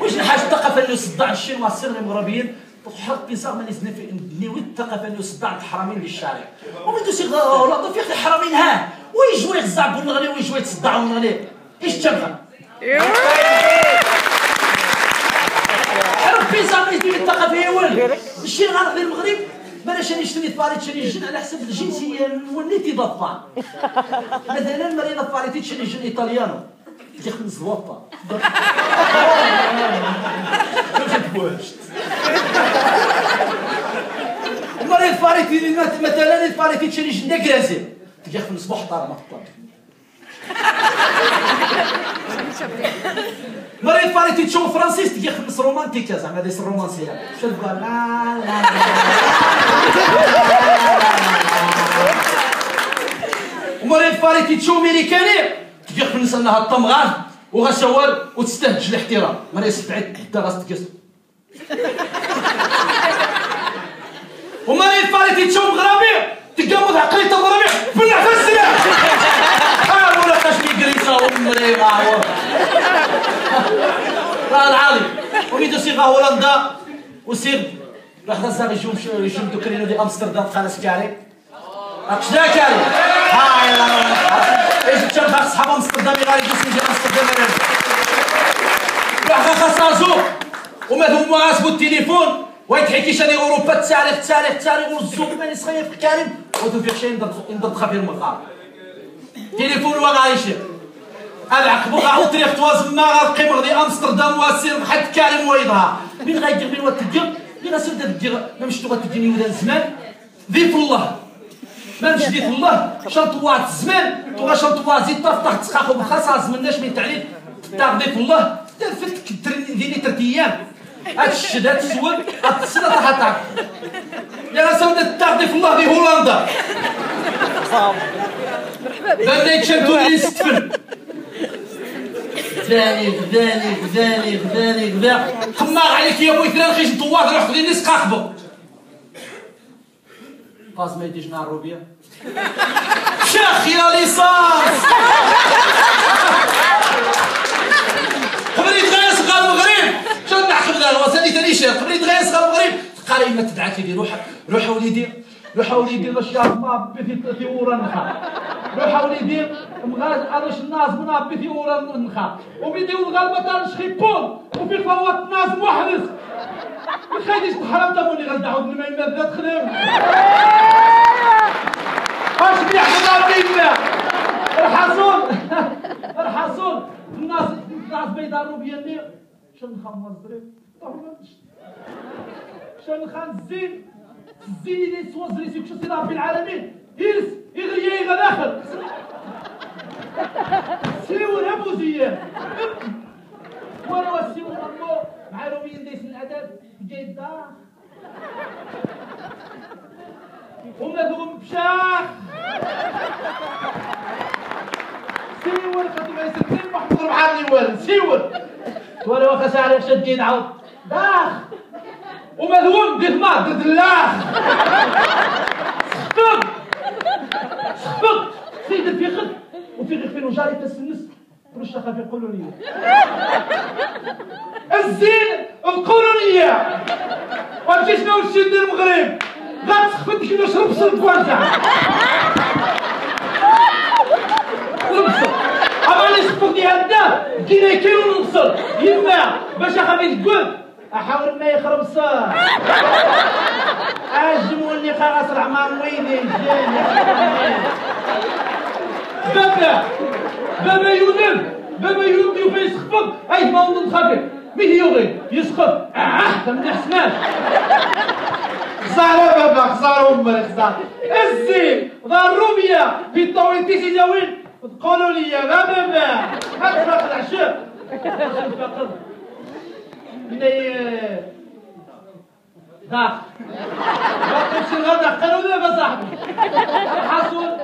واش الحاجة الثقافه اللي صدع الشين والسر المغربيين؟ حط بيصاغ من يزني في نيوي الثقافه اللي صدع الحرامين للشارع. ومن دوسي ولا في الحرامين ها؟ ويجوا يغزع بالنغلي ويجوا يتصدعوا النغلي إيش تبغى حرب بيصاغ من يزني الثقافه هي وين الشين غنغلي المغرب؟ ما شاني نشتري فاريت شاني جن على حسب الجنسية وليتي ضبطان مثلا مريضه فاريتي تشري جن إيطاليانو. تخمس الوطه المريض فاريتي مثلا الفاريتي تشري جنة كراسي. تجي خمس بحطة ما مريض فاريتي تشوف فرانسيس تجي خمس رومانتيكا زعما هذه الرومانسية شو تقول لا لا ومريض فاريتي تشوف ميريكاني تجي خمس أنها الطمغان وغسوال وتستهج الاحترام. مريض سبعت الدرس تقص وما يفاري تشوف غرابي تقامض عقلية بلع في السلاح. ها ولا كاش قريصة ومري غاور لا العالي وميدو سيغا هولندا وسيغ لحظة ساغ يشوف يشوف دوكرينو دي أمستردام خالص كاري. اقشدا كاري. هاي إيش تشوف خاص صحاب أمستردام غادي يجوسي دي أمستردام لحظة خاص وما ثم غاسبو التليفون ويتحكي شاني أوروبا التاريخ التاريخ التاريخ والزوم ماني صغير في الكريم وتوفيق شي ندض خبير مقام تليفون وغايشي العقبو غاو طريق توازن ما غارقي مغدي أمستردام واسير حد كريم ويضها. من غايدير من وتدير من غاسير تدير ما مش تبغى تديني ولا زمان. ضيف الله. ما مش ضيف الله. شنطوات الزمان تبغى شنطوات زيد طاف تسخاخو بخاص مناش من تعليم ضيف الله. فلتك ديني ترت أيام هاد السنة طاحت تعرف يا سودة التغطي في الله في هولندا. بك شمتو لي ستفن غزالي غزالي غزالي غزالي غزالي خماغ عليك يا بوي ثلاث خيش نطوات روح خذي نسق اخبو قاس ما يديش نهار روبيا شاخ يا ليسانس قبل يتغيس قال المغرب نحكم ذا ثاني شيء قبل يتغيس قال المغرب قال ما تدعك لي روح روح وليدي روح وليدي باش ما بثي في ورا نخا. روح وليدي مغاز أرش الناس منا بثي ورا نخا. وبيدي والغلبة تارش خيبون. وفي فوات الناس محرس خايديش تحرم دموني غندعو بن ما يمد تخدم أش بيحصل بينا الحصول. الحصول. الناس الناس بيداروا بيني شن خمس شن خان الزين الزين اللي سوا زريسي كشو سيدي ربي العالمين يرس يغري يغا داخل سيور أبو زيان وأنا والسيور الله مع روميين ديس الأدب جاي الدار ومنادهم بشاخ. سيني ولا خاطر ما يسكتين محمد ربحاني ولا سيور ولا واخا ساعة شدين عاود داخ. ومذوم دي ثمار دي دلاخ سخفق سخفق سيد في خد وفي غير فين وجاري تسنس وش خاف يقولوا لي الزين القولونية. وتجي شنو الشد المغرب. غتسخفت كيما شرب صرف وارجع نبصر. أما اللي سفك هدا كينا كيلو نبصر. يما باش اخافي تقول أحاول ما يخرب صار اجموني خلاص العمار ويني بابا بابا يونم بابا يونم يوفي يسخفك أي ما هو خفيف مين يوغي يسخف. آه ما حسناش خسارة بابا خسارة أمك خسارة. الزين ضرومية في الطويل تيسي جاوين. تقولوا لي يا بابا هاد فاقد عشاء فاقد مني داخ باقي شي غدا قالوا دابا صاحبي حصل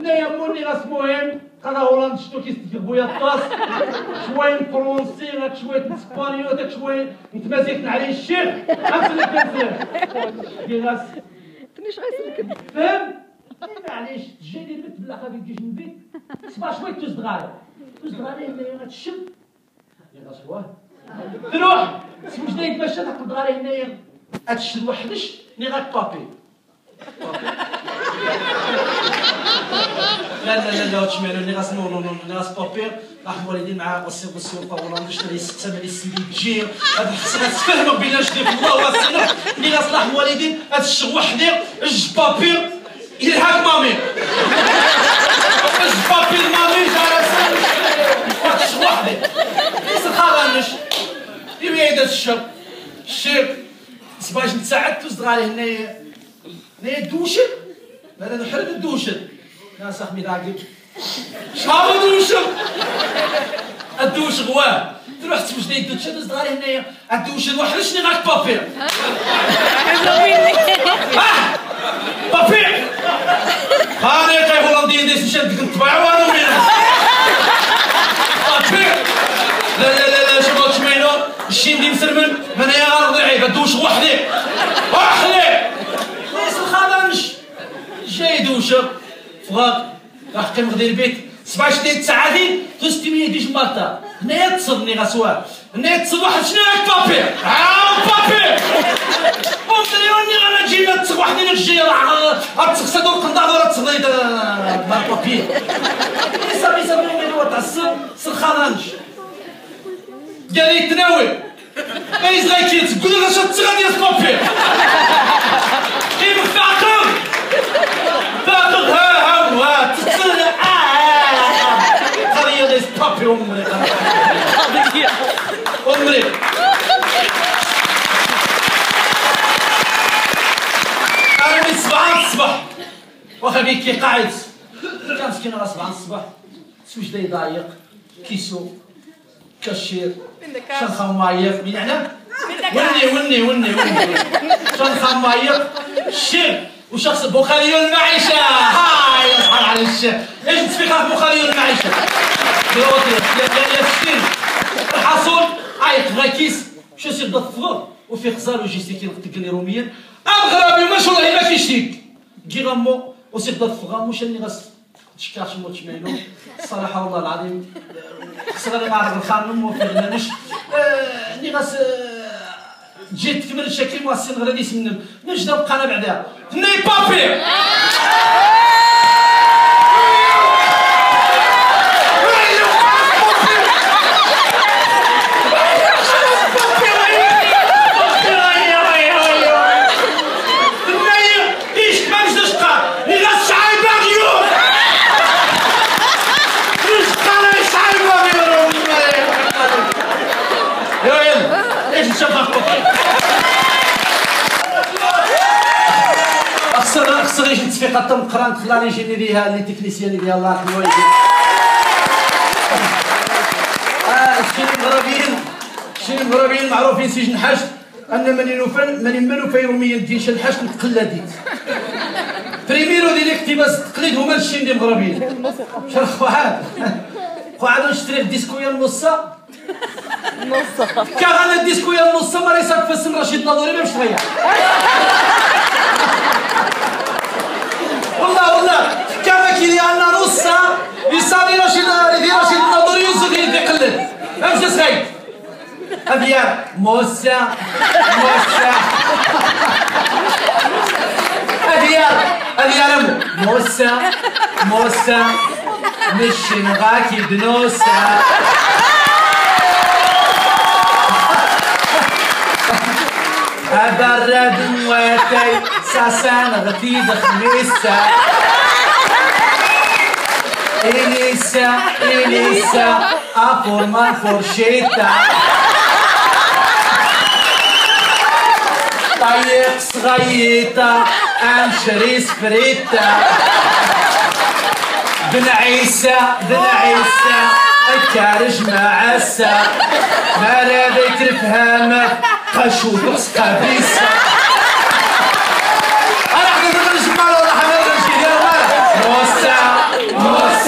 نايا موني راس مهم قال هولندا شتو كيستفيق بويا الطاس شوية فرونسي هاك شوية اسبانيو هاك شوية نتمازيك عليه الشيخ اللي كنسير دي غاس تنيش غيسلك فهم معليش تجيني البنت بلا خافي تجيش من البيت صباح شوية توز دغاري توز دغاري هنايا غتشم يا غاس واه تروح سموش دا يتمشى تاكل دغاري هنايا. غتشد وحدش غاك بابي لا لا لا لا تشمالو اللي غاس نو نو نو اللي غاس بابير راح والدين مع وسي وسي وطاولا باش تري سكسه ملي سيدي تجي هاد الحسنه تفهموا بين جدي الله واسنا اللي غاس راح والدين هاد الشغل وحدي اج بابير يلحق مامي. اج بابير مامي جالس واحد الشغل وحدي. سخالانش يبي هذا الشغل الشيخ سباش نتساعد تزغالي هنايا هنايا دوشن أنا نحرد الدوشن يا صاحبي راقب شحال دوشن الدوش غواه تروح تمشي لي الدوش هذا صغاري هنايا الدوش واحد شنو غاك بابير. بابير. هاني كاي هولندي ديس نشد نطبع والو مين بابير. لا لا لا لا شنو تشمينو الشين دي مسرمن منايا غارض عيب الدوش وحدي. وحدي! ليس الخضنش جاي دوشة. فراق راح كان غدير البيت. سبع شديد ساعاتين تستي مية ديش مالتا هنايا تصدني غسوا هنايا تصد واحد شنو هاك بابير ها بابير ومليوني انا جينا تصد واحد اللي جي راه تصد صدور قندار ولا تصد مال بابير صافي صافي من هو تعصب سرخانانش قال لي تناول اي زغيكي تقول لها شات ديال بابير كيف فاقر فاقر ها ها ها تتصل قضية ديس بابي عمري عمري أنا من سبعة الصباح واخا قاعد كان مسكين راه سبعة الصباح سوش دا يضايق كيسو كاشير شنخة مايق من يعني وني وني وني وني. شنخة مايق وشخص بخاري المعيشة هاي يصحى على الشيخ إيش تسفيق بخاري المعيشة ستين. الحصول. عيط غاكيس شو سير ضد الفضل وفي خزار وجيستيكي تقني روميا أغربي ما شاء الله ما فيش تيك كي غمو وسير مش اللي غاس تشكاش موت شمينو الصراحة والله العظيم خسر مع رجل خانم وفي المنش اللي غاس جيت تكمل الشكل مواسين غير ديس منهم نجد بقى أنا بعدا. ني بابي! تصفيقة تم قران خلاني يجيني ليها لي تكنيسيان ديال الله الوالدين آه الشيء المغربيين الشيء المغربيين معروفين سجن حشد أن من ينفن من يمنو في يوميا دين شن حشد تقلديت بريميرو ديال الاقتباس التقليد هما الشين ديال المغربيين شرخ واحد. قاعد نشتري الديسكوية النصة نص كان أنا الديسكوية النصة ما ريسك في السن رشيد ناظوري ما مش تغير والله والله كان كي لأن نصة يسالي رشيد يدي رشيد ناظوري يوسف يقلد. مش تغير أبيار موسى موسى. أبيار أبيار موسى موسى. مش نغاكي بنوسة. أبرد مواتي ساسان غتيد خميسة. إليسا إليسا أفور ما فورشيتا طيب صغيطة أمشري سفريتا بن عيسى بن عيسى الكارج معسى ما راديت الفهامة قشو بس قبيسة أنا حقيقة من الجمال ولا حمد الجيل موسى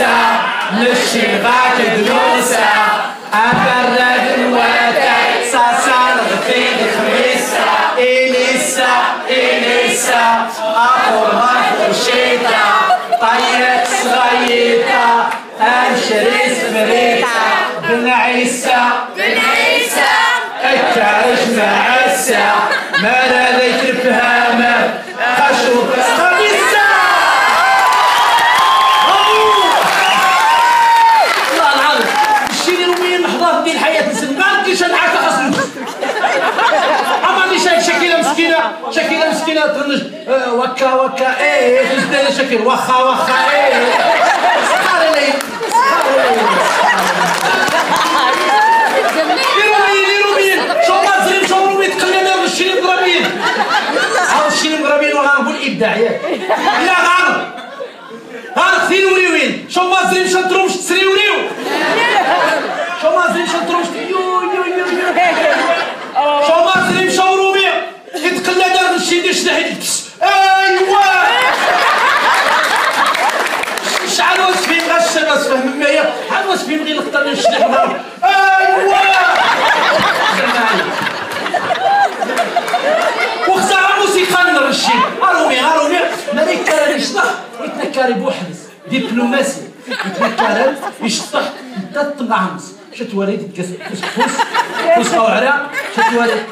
نشي غاك دروسة أبرد الواتي ساسان غفيد خميسة إليسا إليسا أخور ما فرشيتا طيب صغيطة أمشري سفريتا بن عيسى بن عيسى. الكارج معسى ما راديت الفهامة خشو بس خميسة والله العظيم الشيء يوميا محضر دي الحياة نسن ما نقدرش نعاك خاصني اما عندي شايف شكيلة مسكينة شكيلة وكا وكا إيه تزداد شكل وخا وخا إيه سخار لي سخار لي رومين رومين شو ما شو رومين تقلنا لا غنر غنر كثير وريوين شو ما شو ترومش شو ما شو يو يو يو يو شو رومي دار الشيلين شنحيد أيوا! شحال وصفين غش الناس فهم معايا شحال وصفين غير نختار نشرح معاهم أيوا! وخسارة موسيقى نرشي ارومي ارومي مالك كان يشطح؟ يتنكر بوحدس دبلوماسي. يتنكر يشطح. انت تمعمس شت وريد تكس فوس فوس فوس قوعرة شت وريد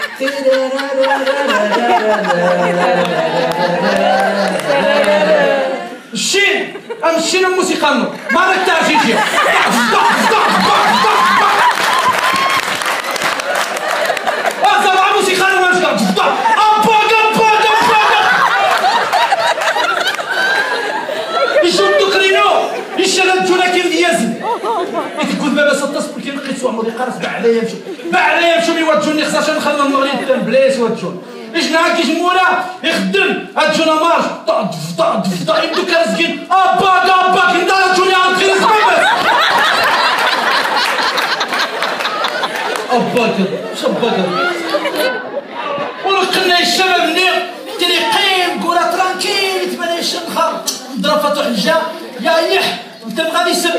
الشين أم الشين الموسيقى ما راك تعرف يجي هذا مع موسيقى نو ما نشكر اباك اباك اباك يشدو كرينو يشغل جونا كيف ديازن تقول بابا سطس بكي لقيت مودي قارس باع عليا يمشوا باع عليا يمشوا يوجوني خصاش نخدم المغرب تنبلايس وجون اجنا كي جمورة يخدم. هاتجونا مارش طا طا طا يبدو كارزكين اباك اباك انت هاتجوني عم تخلص بابا اباك شباك ولقنا الشباب النير تري قيم كورة ترانكيل تبان الشنخر ضرب فتح الجا. يا يح انت غادي سب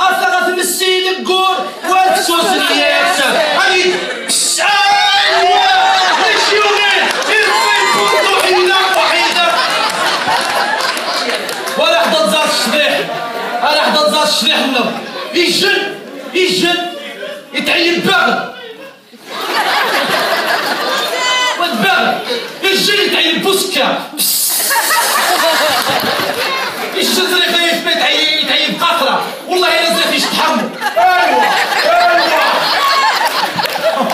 اثغت من السيد الكور والسوس الياس. هذه ايوا الشيوخين ارفعي كنتو وحيدة وحيدة. ولا حدا تزار الشبيح. ولا حدا تزار الشبيح منه يجن يجن. يتعين باغد يتحمل ايوا ايوا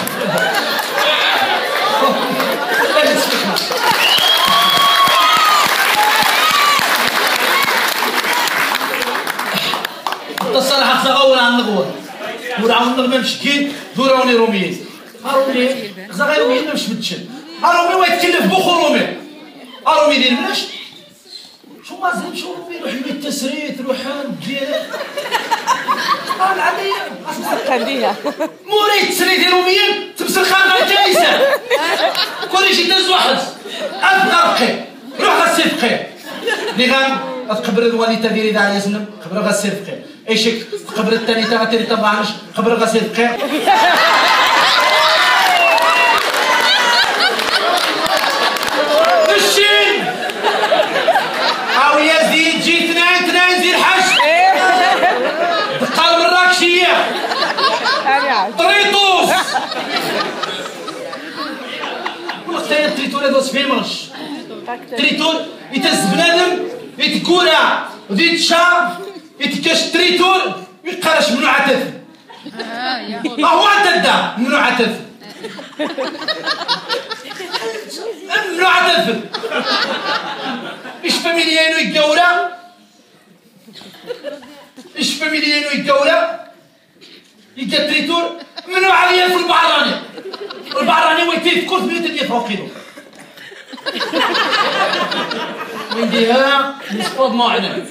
لا تسمح. الصراحة تغول عن النغمة مشكين دوروني روميين هارومي غير رومي مش متشن هارومي ويتكلف بوخو رومي هارومي دير بلاش شو ما زين شو رومي روح يمي التسريت روح ديال قال عليا خليها. موري التسريت ديال روميين تمسك خانة الكنيسة كل شي داز واحد. أبقى بخير روح غسير بخير اللي غان تقبر الوالدة ديالي داعي يزنم قبر غسير بخير اي شك قبر الثاني تا غاتري تا معرفش قبر غسيل بخير الشين أو يزيد جي اثنين اثنين زيد حش دقة المراكشية طريطوس وقت هذا فيمرش تريتور يتهز بنادم يتكورا ودي تشا يتكاش تريتور ويقرش منو عتف هو عتدا منو عتف منو عتف إيش فاميليانو يقورا إيش فاميليانو يقورا يلقى تريتور منو عليا في البعراني البعراني ويتيف كل بيوت اللي وينديها نسبوض معنا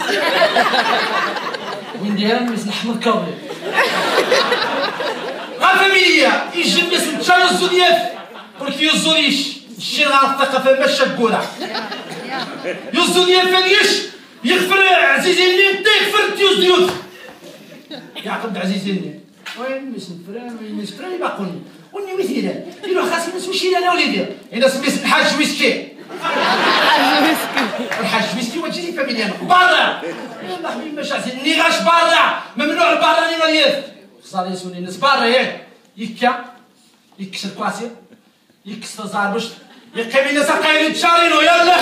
وينديها مثل احمد كاظم غا فاميليا يجي الناس متشاي الزودياف قلت يزوليش الشيء غا الثقافة ما شكورة يزودياف فاليش يغفر عزيزي اللي انت يغفر تيوز ديوث يعقد عزيزي اللي وين مش فران وين مش فران يبقى قلني قلني مثيلا يلو خاص نسوي شي أنا وليدي اذا سميت الحاج ويسكي الحاج ويسكي وتجي فاميليا برا يلا حبيبي باش عزيز نيغاش برا ممنوع برا ني غالياف صار يسوني الناس برا ياك يكا يكسر كواسي يكسر زاربش يقيم الناس قايلين تشارينو يلا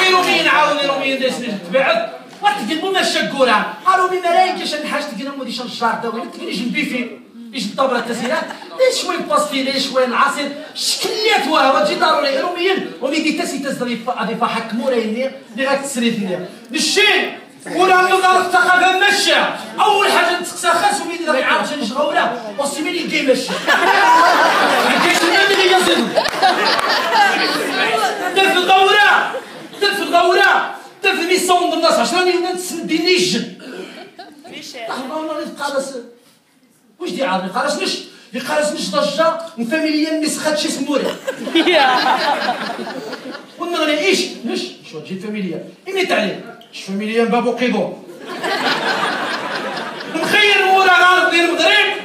وينو مين عاود وينو مين داس تبعد وتقلبوا ما الشكورة قالوا بما لا يمكنش نحاج تقنا مودي شن الشهر داوي تقولي جنبي فيه إيش الطبلة التسيرات ليش شوي باستي ليش شوي العصير شكليات واه تجي ضروري روميين وميدي تسي تزري هذه فحك مورايني اللي غتسريد لي الشين ولا النظام الثقافة ماشية أول حاجة نتقسى خاص وميدي ضري عارف شنو شغولة وصي مين يجي ماشي كاينش اللي يزيد دف الغورة دف الغورة دف ميسون الناس عشان نتسندي نيجن الله قالس واش دي عارف؟ قالس نش يقارس نش ضجة؟ فاميليا مس خدش سمورة ونغني إيش؟ نش. شو تجي فاميليا؟ إني تعليم ش فاميليا؟ بابو قيضو. مخير مورا عارض ديال المغرب.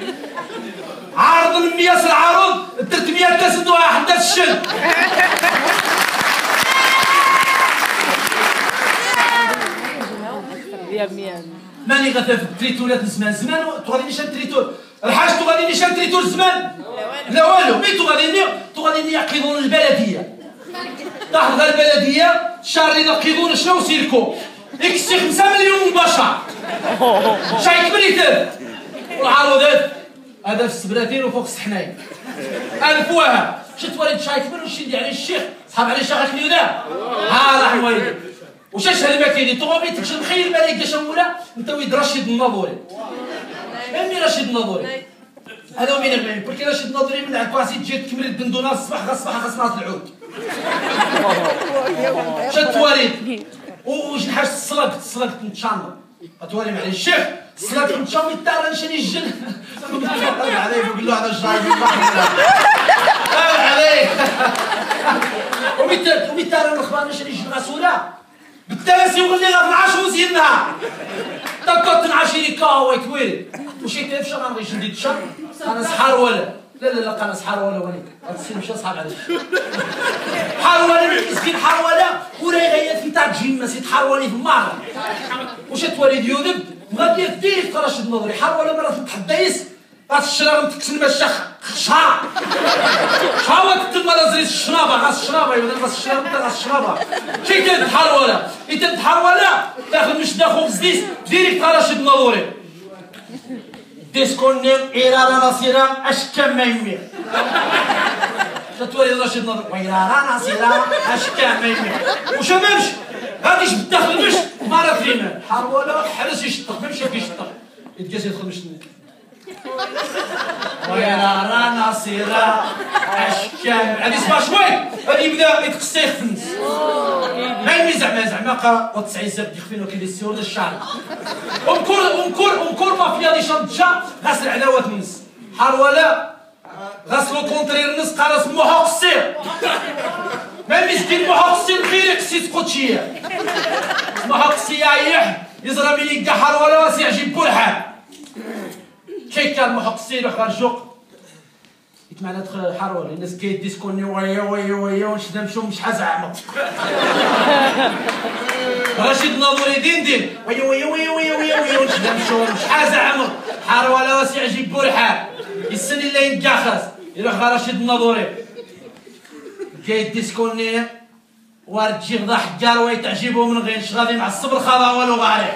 عارض المياس العارض 300 تسدوها حتى الشن. ميان ماني غثا في التريتورات زمان زمان تغادي نشان تريتور. الحاج تغادي نشان تريتور زمان. لا والو. مي تغادي تغادي يقيضون البلدية. غير البلدية الشهر اللي يقيضون شنو سيركو؟ يكسي 5 مليون بشر. شاي كبريت والعروضات هذا في السبراتين وفوق السحناين ألف واه شفت وليد شاي كبر وشي عليه الشيخ. صحاب عليه شيخ كنيودا ها راح الوالد وش اشهر ما كاين طوبي تكشف. مخيل بالك كاش مولا انت ويد رشيد الناظوري امي رشيد الناظوري هذا من المهم بركي رشيد الناظوري من الكواسي تجي تكمل الدندونه الصباح غا الصباح غا العود. شد وليد وش نحاش الصلاة الصلاة نتشامر أتوالي معلي الشيخ الصلاة نتشامر تاع نشني الجن؟ عليه له هذا الجاي. عليه ومتى ومتى راه الأخبار نشري الجن؟ غسوله بالتلاسي وغلي غا 12 وزينها. دكا تنعشيري كاوي كويري وشي تفشى غنغي شديد الشر أنا سحار ولا لا لا لا أنا سحار ولا هاد السن مشى صحاب عليك حروله مسكين حروله وراي غيات في تاع جيم سيت حروله في مارة وش توالي ديودب غادي ديريكت ترشد النظري حروله مرة تتحديس. غاس الشراب تكسن ما الشخ شا شا الشرابة غاس الشرابة يقول غاس الشرابة غاس الشرابة. شي كانت حروله انت تحروله تاخذ مش داخل بزديس ديريكت ترشد النظري ديسكونيم إيرارا نصيرا أشكا ما يمير تتولي رشيد نظر ويرارا نصيرا أشكا ما يمير وشممش غادي يجبد داخل مش؟ مرة فينا. حروله حرس يشطق ما مشى يشطق يتجاز يدخل مش ويرارا نصيرا أشكا غادي يسمع شوي. غادي يبدا يتقصى يخفنس يمي زعما زعما قرا وتسعي زاد يخفينو كي السيور الشعر. ومكور ومكور ومكور مافيا دي شنطشا غاس العداوات الناس حروله غاس لو كونترير الناس قال اسمو حق السير ما مسكين محق السير خير يقسي تقوتشيه محق السيايح يزرى ملي قحر ولا؟ واسع جيب بولحان كي كان محق السير وخرجوق يتمعنى دخل حروري الناس كيديسكوني ويا ويا ويا ونشد نمشو مش حزعمو رشيد ناظوري دين دين. ويا ويا ويا ويا ويا ويا ونشد نمشو مش حار ولا واسع جيب بولحان السن اللي يروح غا رشيد ناظوري كيديسكوني وارد تجي غدا حجار ويتعجبو من غير غادي مع الصبر خاضع والو غاري.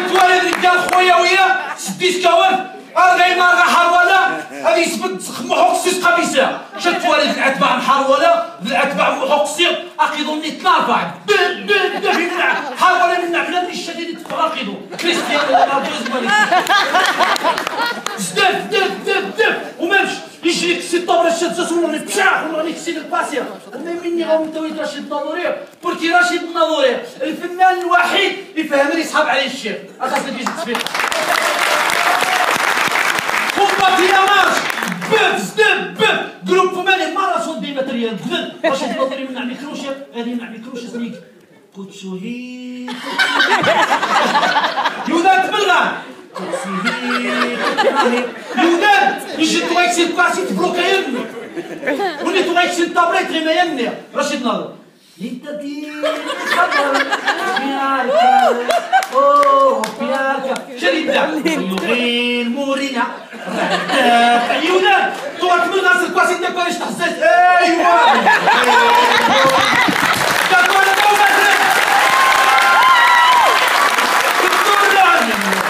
كتوالد رجال خويا ويا سديس كواف أرغي ما حروله هذه يثبت محوق سيس قميصه شت والد الأتباع محروله الأتباع محوق سير اقيضوني تلافع دل دل دل حروله من نعمل الشديد تفراقدو كريستيانو رونالدو زمالي زدف دف دف دف ومامش يجري كسي الطابره الشاد ونغني بشاح ونغني كسي الباسيا أنا مني متويد رشيد الناظوري. بوركي رشيد الناظوري. الفنان الوحيد اللي فهمني يسحب عليه الشيخ. اخاص تجي تسبيق يا مارش بف زدب بف جروب مالي ماراثون ديما تريال بف رشيد الناظوري من عمي كروشه غادي من عمي كروشه سميك كوتشوهي يودا تبلغ يودان يجي تويكسي الكاسي تبلوكا يمني واللي تويكسي الطابليت غير ما يمني رشيد ناظر للتدين خبر بياركا أوه بياركا شريد يغيل مورينا يودان تو تبلغ راس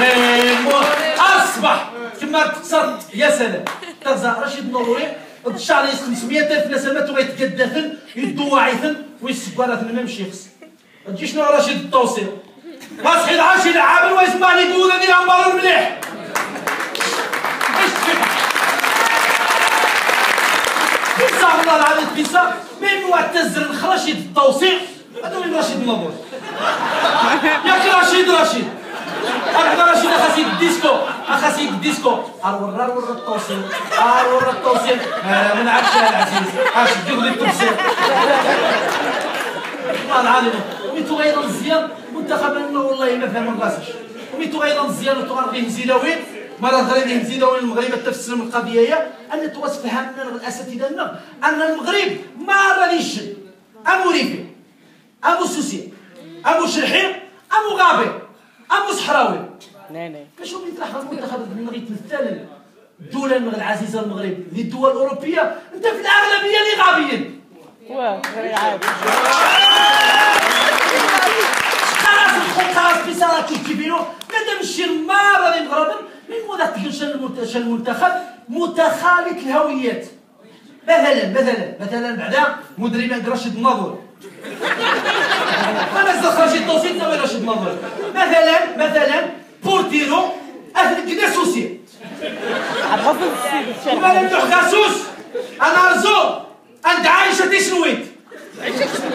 أيوا. أصبح. كما تكسر يا سلام. تغزى رشيد نوري. الشهر 500 ألف نسمات ويتقدثن يدواعثن ويسكرثن من شخص تجي شنو رشيد التوصيل؟ العاشي العامل ويسمع لي دون ذي الأنبار تفكر بيسا والله العظيم بيسا من معتز رشيد التوصيل هذا من رشيد النظر ياك رشيد رشيد. أنا رشيد أخاسيك الديسكو أخاسيك الديسكو ارورا ورا التوصيل ارورا التوصيل من يا العزيز. أش دير لي التوصيل والله العظيم وميتو غير مزيان منتخب انه والله ما فهم راسش وميتو غير مزيان وتو غير مزيداوين مرة غير مزيداوين المغرب تفسر من القضية هي أن تواس فهمنا الأساتذة أن المغرب ما رانيش أمو ريفي أمو سوسي أمو شرحي أمو غابي أمو صحراوي. كشوف يطرح المنتخب المغرب يتمثل الدولة العزيزة المغرب ذي الدول الأوروبية. أنت في الأغلبية اللي غابيين. واه خلاص بسارة تجيبينو مادام الشير ما راضي مغرب من تكلشن المنتخب؟ متخالط الهويات. مثلا مثلا مثلا بعدا مدربا رشيد الناظور أنا زدت رشيد توصيل ناوي رشيد الناظور مثلا مثلا بورتيرو أهل السيد وما لم تحكاسوس أنا أرزو. عند عايشة تشنويت.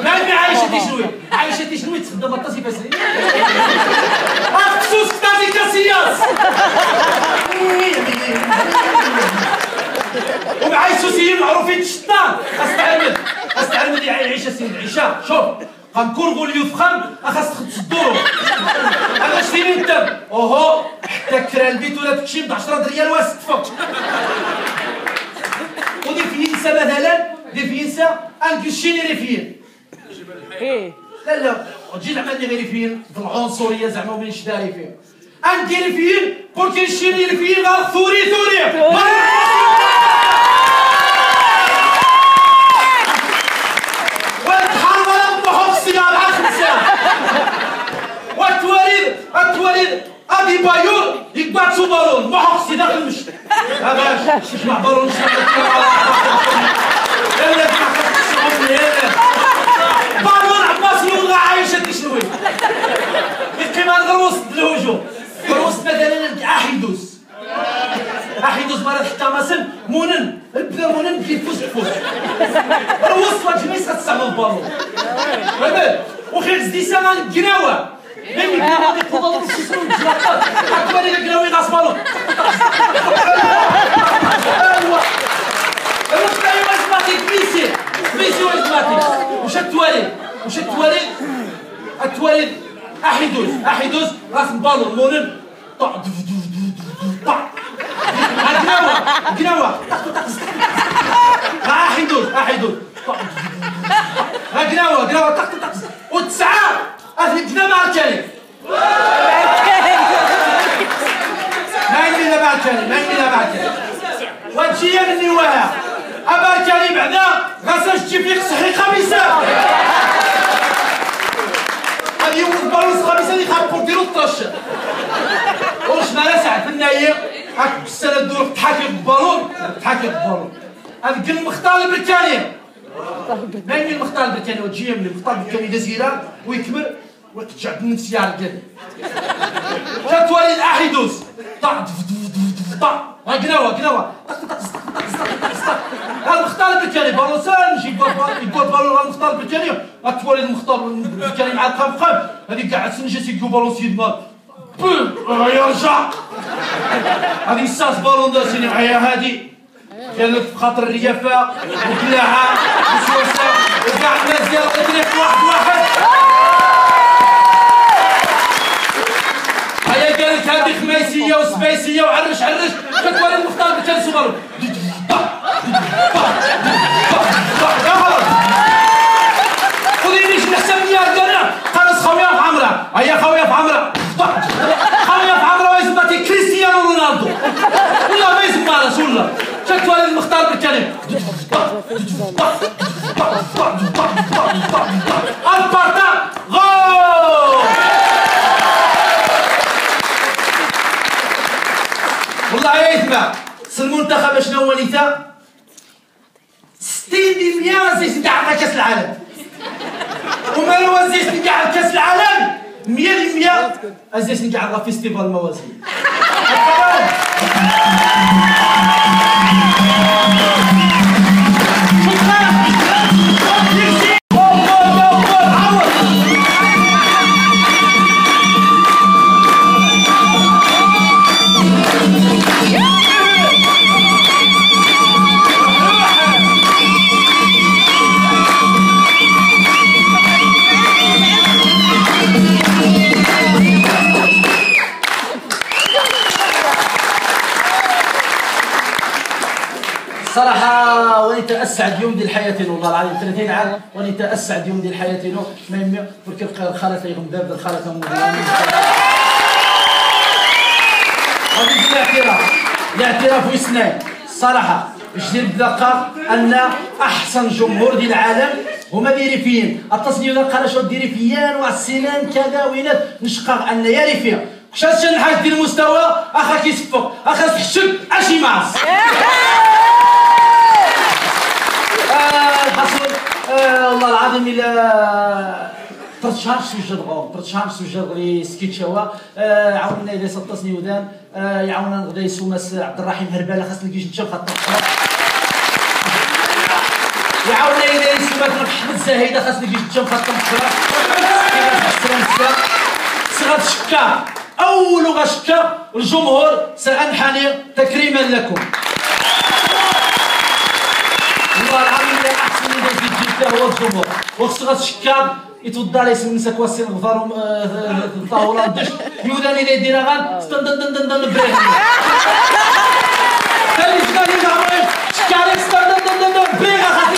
ما عايشة تشنويت. عايشه تشنويت تخدم الطاسي فاسرين مخصوص تازي كاسياس ومعاي سوسيين معروفين الشطان استعمل استعمل يعيش السيد عيشه شوف غنكون غول يفخم اخاص تسدورو أنا شتيني انت اوهو حتى كرا البيت ولا تكشي ب 10 ريال واس تفك ودي فينسا مثلا دي فينسا انكشيني ريفيين إيه لا لا وتجي زعما لي غير فين؟ في العنصرية زعما وين شداري فين. اندير فين؟ بوركي نشيري فين؟ غير ثوري ثوري. والتواليد بالون؟ بالون؟ بالون؟ عايشة تشنوي. القمار غير وسط الهجوم. غير وسط مثلا أحيدوس. أحيدوس مرات حتى مثلا منن بدا منن في فوز فوز. غير وسط ما يسخط تستعمل البالون. وخير زدي سما القناوة ميمي كنا غادي تفضل السيسرون الجلاطات اكبر إلى بالون. ايوا ايوا زماتيك ميسي. ميسي واش زماتيك وش التوالي وش التوالي التوالد أحيدوز. أحيدوز. راس بالون مولن طا دف دف دف دف طا قناوة قناوة أحيدوز. أحيدوز. ها قناوة قناوة طق طق وتسعة. هذه قناوة عاوتاني ما يمي لا بعد ثاني ما يمي لا بعد ثاني وتجي مني وها ابا ثاني بعدا غاسا تجي فيك صحي خميسه هذه هو البالونس خميسه اللي خاف ديرو الطرش. واش مالا ساعه في النايه هاك بالسنه دور تحاكي بالبالون تحاكي بالبالون. هذا قل المختار البريطاني. يمي المختار البريطاني وتجي من المختار البريطاني جزيره ويكبر وترجع النفسيه على القلب تتولي الاحدوس طع طع ها قناوة المختار بالوسان يجي يقول بالون ها المختار البركاني تولي المختار البركاني مع القام قام هذيك قاعد سنجي يقول بالون سيد مال بوم يرجع هذه الساس بالون دا سيني هيا هادي كانت في خاطر الريافة وكلاعة وسواسة وكاع الناس ديال الإدريك واحد واحد هيا قالت هذه خميسيه وسبيسيه وعرش عرش كتولي المختار بتاع صغر خذيني شنو حسن ليا أنا خلاص خويا في عمره هيا خويا في عمره خويا في عمره ويسمى كريستيانو رونالدو ولا ما يسمى راس ولا كتولي المختار بالكلام البارتا غول والله يا يتبع المنتخب شنو هو 60% وزيت كاع كاس العالم. وما وزيت كاع كاس العالم. 100% ازيت كاع فيستيفال الموازين صراحة أسعد يوم ديال حياتي والله العظيم. 30 عام ونيت أسعد يوم ديال حياتي ما يمي برك الخالة يغم دابا الخالة. هذه الاعتراف. الاعتراف وسنان صراحة جدير بدقة أن أحسن جمهور ديال العالم هما ديريفيين. التصنيف قال شو ديريفيان والسنان كذا وينات نشقق أن يا ريفيا كشاش الحاج ديال المستوى أخا كيصفق أخا تحشب أشي معص الحصول والله العظيم إلى ترتشان سجل غو ترتشان سجل لي سكيتشوا عاوننا إلى سطسني ودان يعاوننا غدا يسومس عبد الرحيم هربالة خاصنا كيجي نتشوف خاطر. يعاوننا إلى يسومس محمد زاهده خاصنا كيجي نتشوف خاطر. صغات شكا أول غشكا الجمهور سأنحني تكريما لكم والله العظيم اللي احسن اللي في جده هو الجمهور وخصو الشكاب يتوضا لي سمن سكوا السين غفار الطاوله الدش. يوداني لي دينا غان دن دن دن دن بريك خلي جناني معمرين شكاري دن دن دن دن بريك خاطي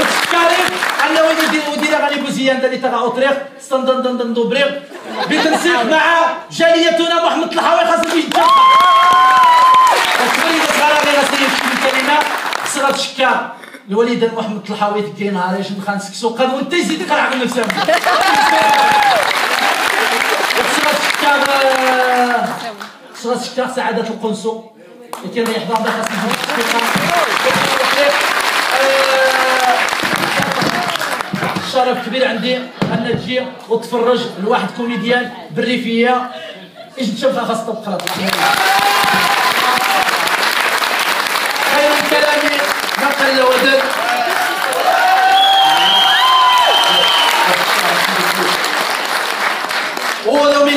وتشكاري أنا وين يدير ودينا غادي بوزيان دالي تاع أوتريخ. دن دن دن دن بريك بتنسيق مع جاليتنا محمد الحواي خاصو يتجمع تقريبا صار غير سيد الكلمة صغات شكا الوليد محمد الحاوي كي نهار إيش نخان سكسو. قد وانت زيد قرع على نفسك صغات شكا صغات شكا سعادة القنصو. كان يحضر ده خاص شرف كبير عندي أن تجي وتفرج لواحد كوميديان بالريفية. إيش تشوفها؟ خاص تبقى خير الكلام قل ودل وهذا من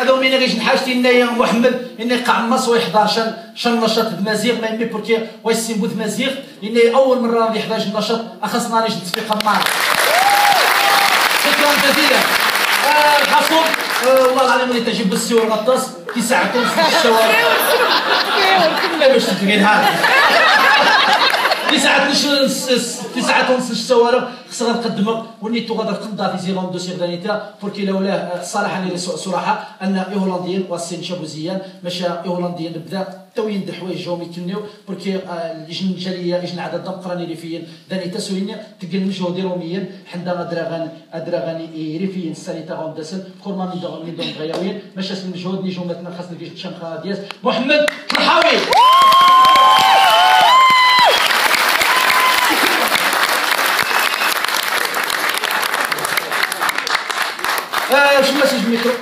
هذا من غيش نحاجتي لنا محمد إني قعمص ويحضر شن شن نشاط بمزيغ ما يمي بوركي ويسيمبو بمزيغ إني أول مرة غادي يحضر النشاط اخصنا نيش نتفق معاه شكرا جزيلا. آه، الحصول والله العظيم اللي تجيب بالسي والغطاس كيساعدكم في الشوارع. لا باش تلقين هذا تسعة نص تسعة ونص الشوارع خصها نقدمها ونيتو غادي تقضى في زيرون دو سيغدانيتا بوركي لولا الصراحه اللي صراحة أن إيهولنديين والسين شابوزيان ماشي إيهولنديين بدا توين د حوايج جاهم يكنيو بوركي لجن الجالية لجن عدد دمقراني ريفيين داني تسوين تقل مجهود روميا حنا أدراغان ادراغان ريفيين ساليتا غون داسل كورما من دون غياوين. ماشي اسم المجهود نيجو مثلا خاصنا كيش تشنخا دياس. محمد طلحاوي آه، شو مسج الميكرو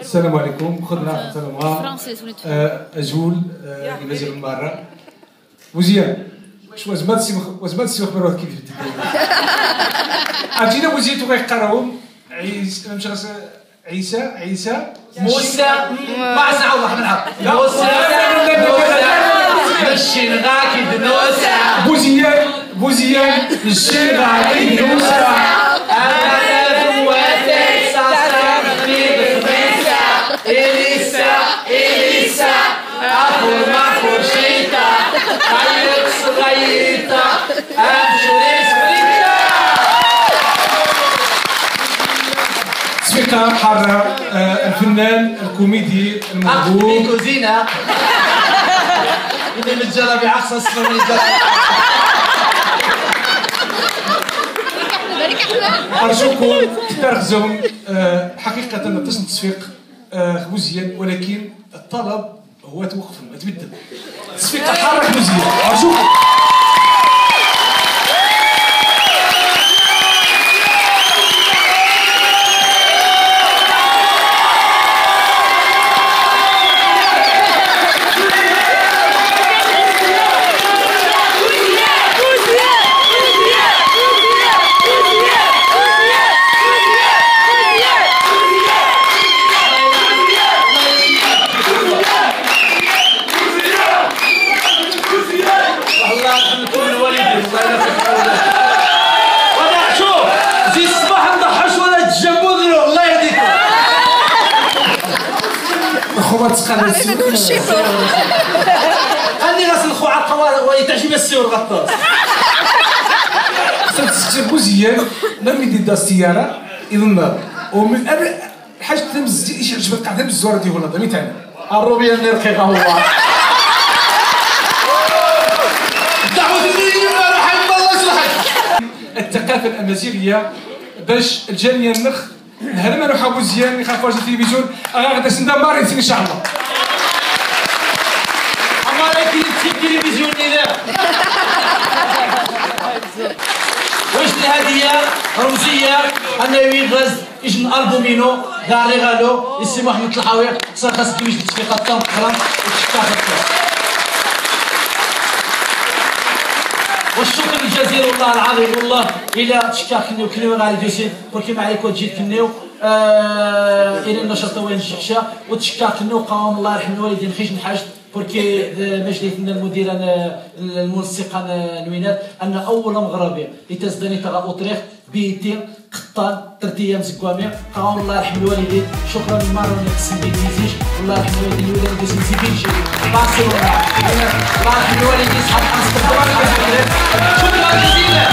السلام عليكم خدنا need أجول المزيد من مرة وزيان شو وزمات سي وزمات سي خبر واحد كيف عرفتينا وزيت وغيقراهم عيسى مش غاس- عيسى عيسى موسى ما سعى الله منها موسى موسى مشي نغاكي دنوسة بوزيان بوزيان الشيخ علي سفيقة حارة الفنان الكوميدي الموهوب كوزينة إني متجرى بعصا اسمه من أرجوكم تركزون آه، حقيقة التصن تصفيق آه، مزيان ولكن الطلب هو توقف تبدل. تصفيق حرك مزيان أرجوكم. دا السيارة إلى النار ومن أبل حاجة تمز إيش عجبك؟ قاعد تمز الزوارة دي هولندا تاني الروبيا اللي رقيقة هو. دعوة اللي ما راح الله يصلحك. الثقافة الأمازيغية باش الجالية النخ الهرمان وحابو مزيان يخاف واجد التلفزيون. أنا غادا سندا مارين إن شاء الله. أما لكن التلفزيون لا واش الهدية رمزية. أنا يغز إجن ألبومينو دار ريغالو يسي محمد الحاوي صار خاص الطم كرام وتشكاك الكاس والشكر الجزيل والله العظيم والله إلى تشكاك كنيو كنيو غالي دوسين بركي ما عليك وتجي كنيو. آه إلى النشاط وين الشحشه وتشكاك كنيو قام الله يرحم الوالدين خيش نحاجت بركي مجلسنا المدير المنسقه نوينات أن أول مغربي لتزداني تغا اوتريخ بيتي قطان ثلاث أيام زكوامي قام الله يرحم الوالدين. شكرا للمره اللي قسم بيك ميزيش الله يرحم الوالدين. الولاد زيبينجي بارسلونا. الله يرحم الوالدين. صحاب امستردام شكرا جزيلا.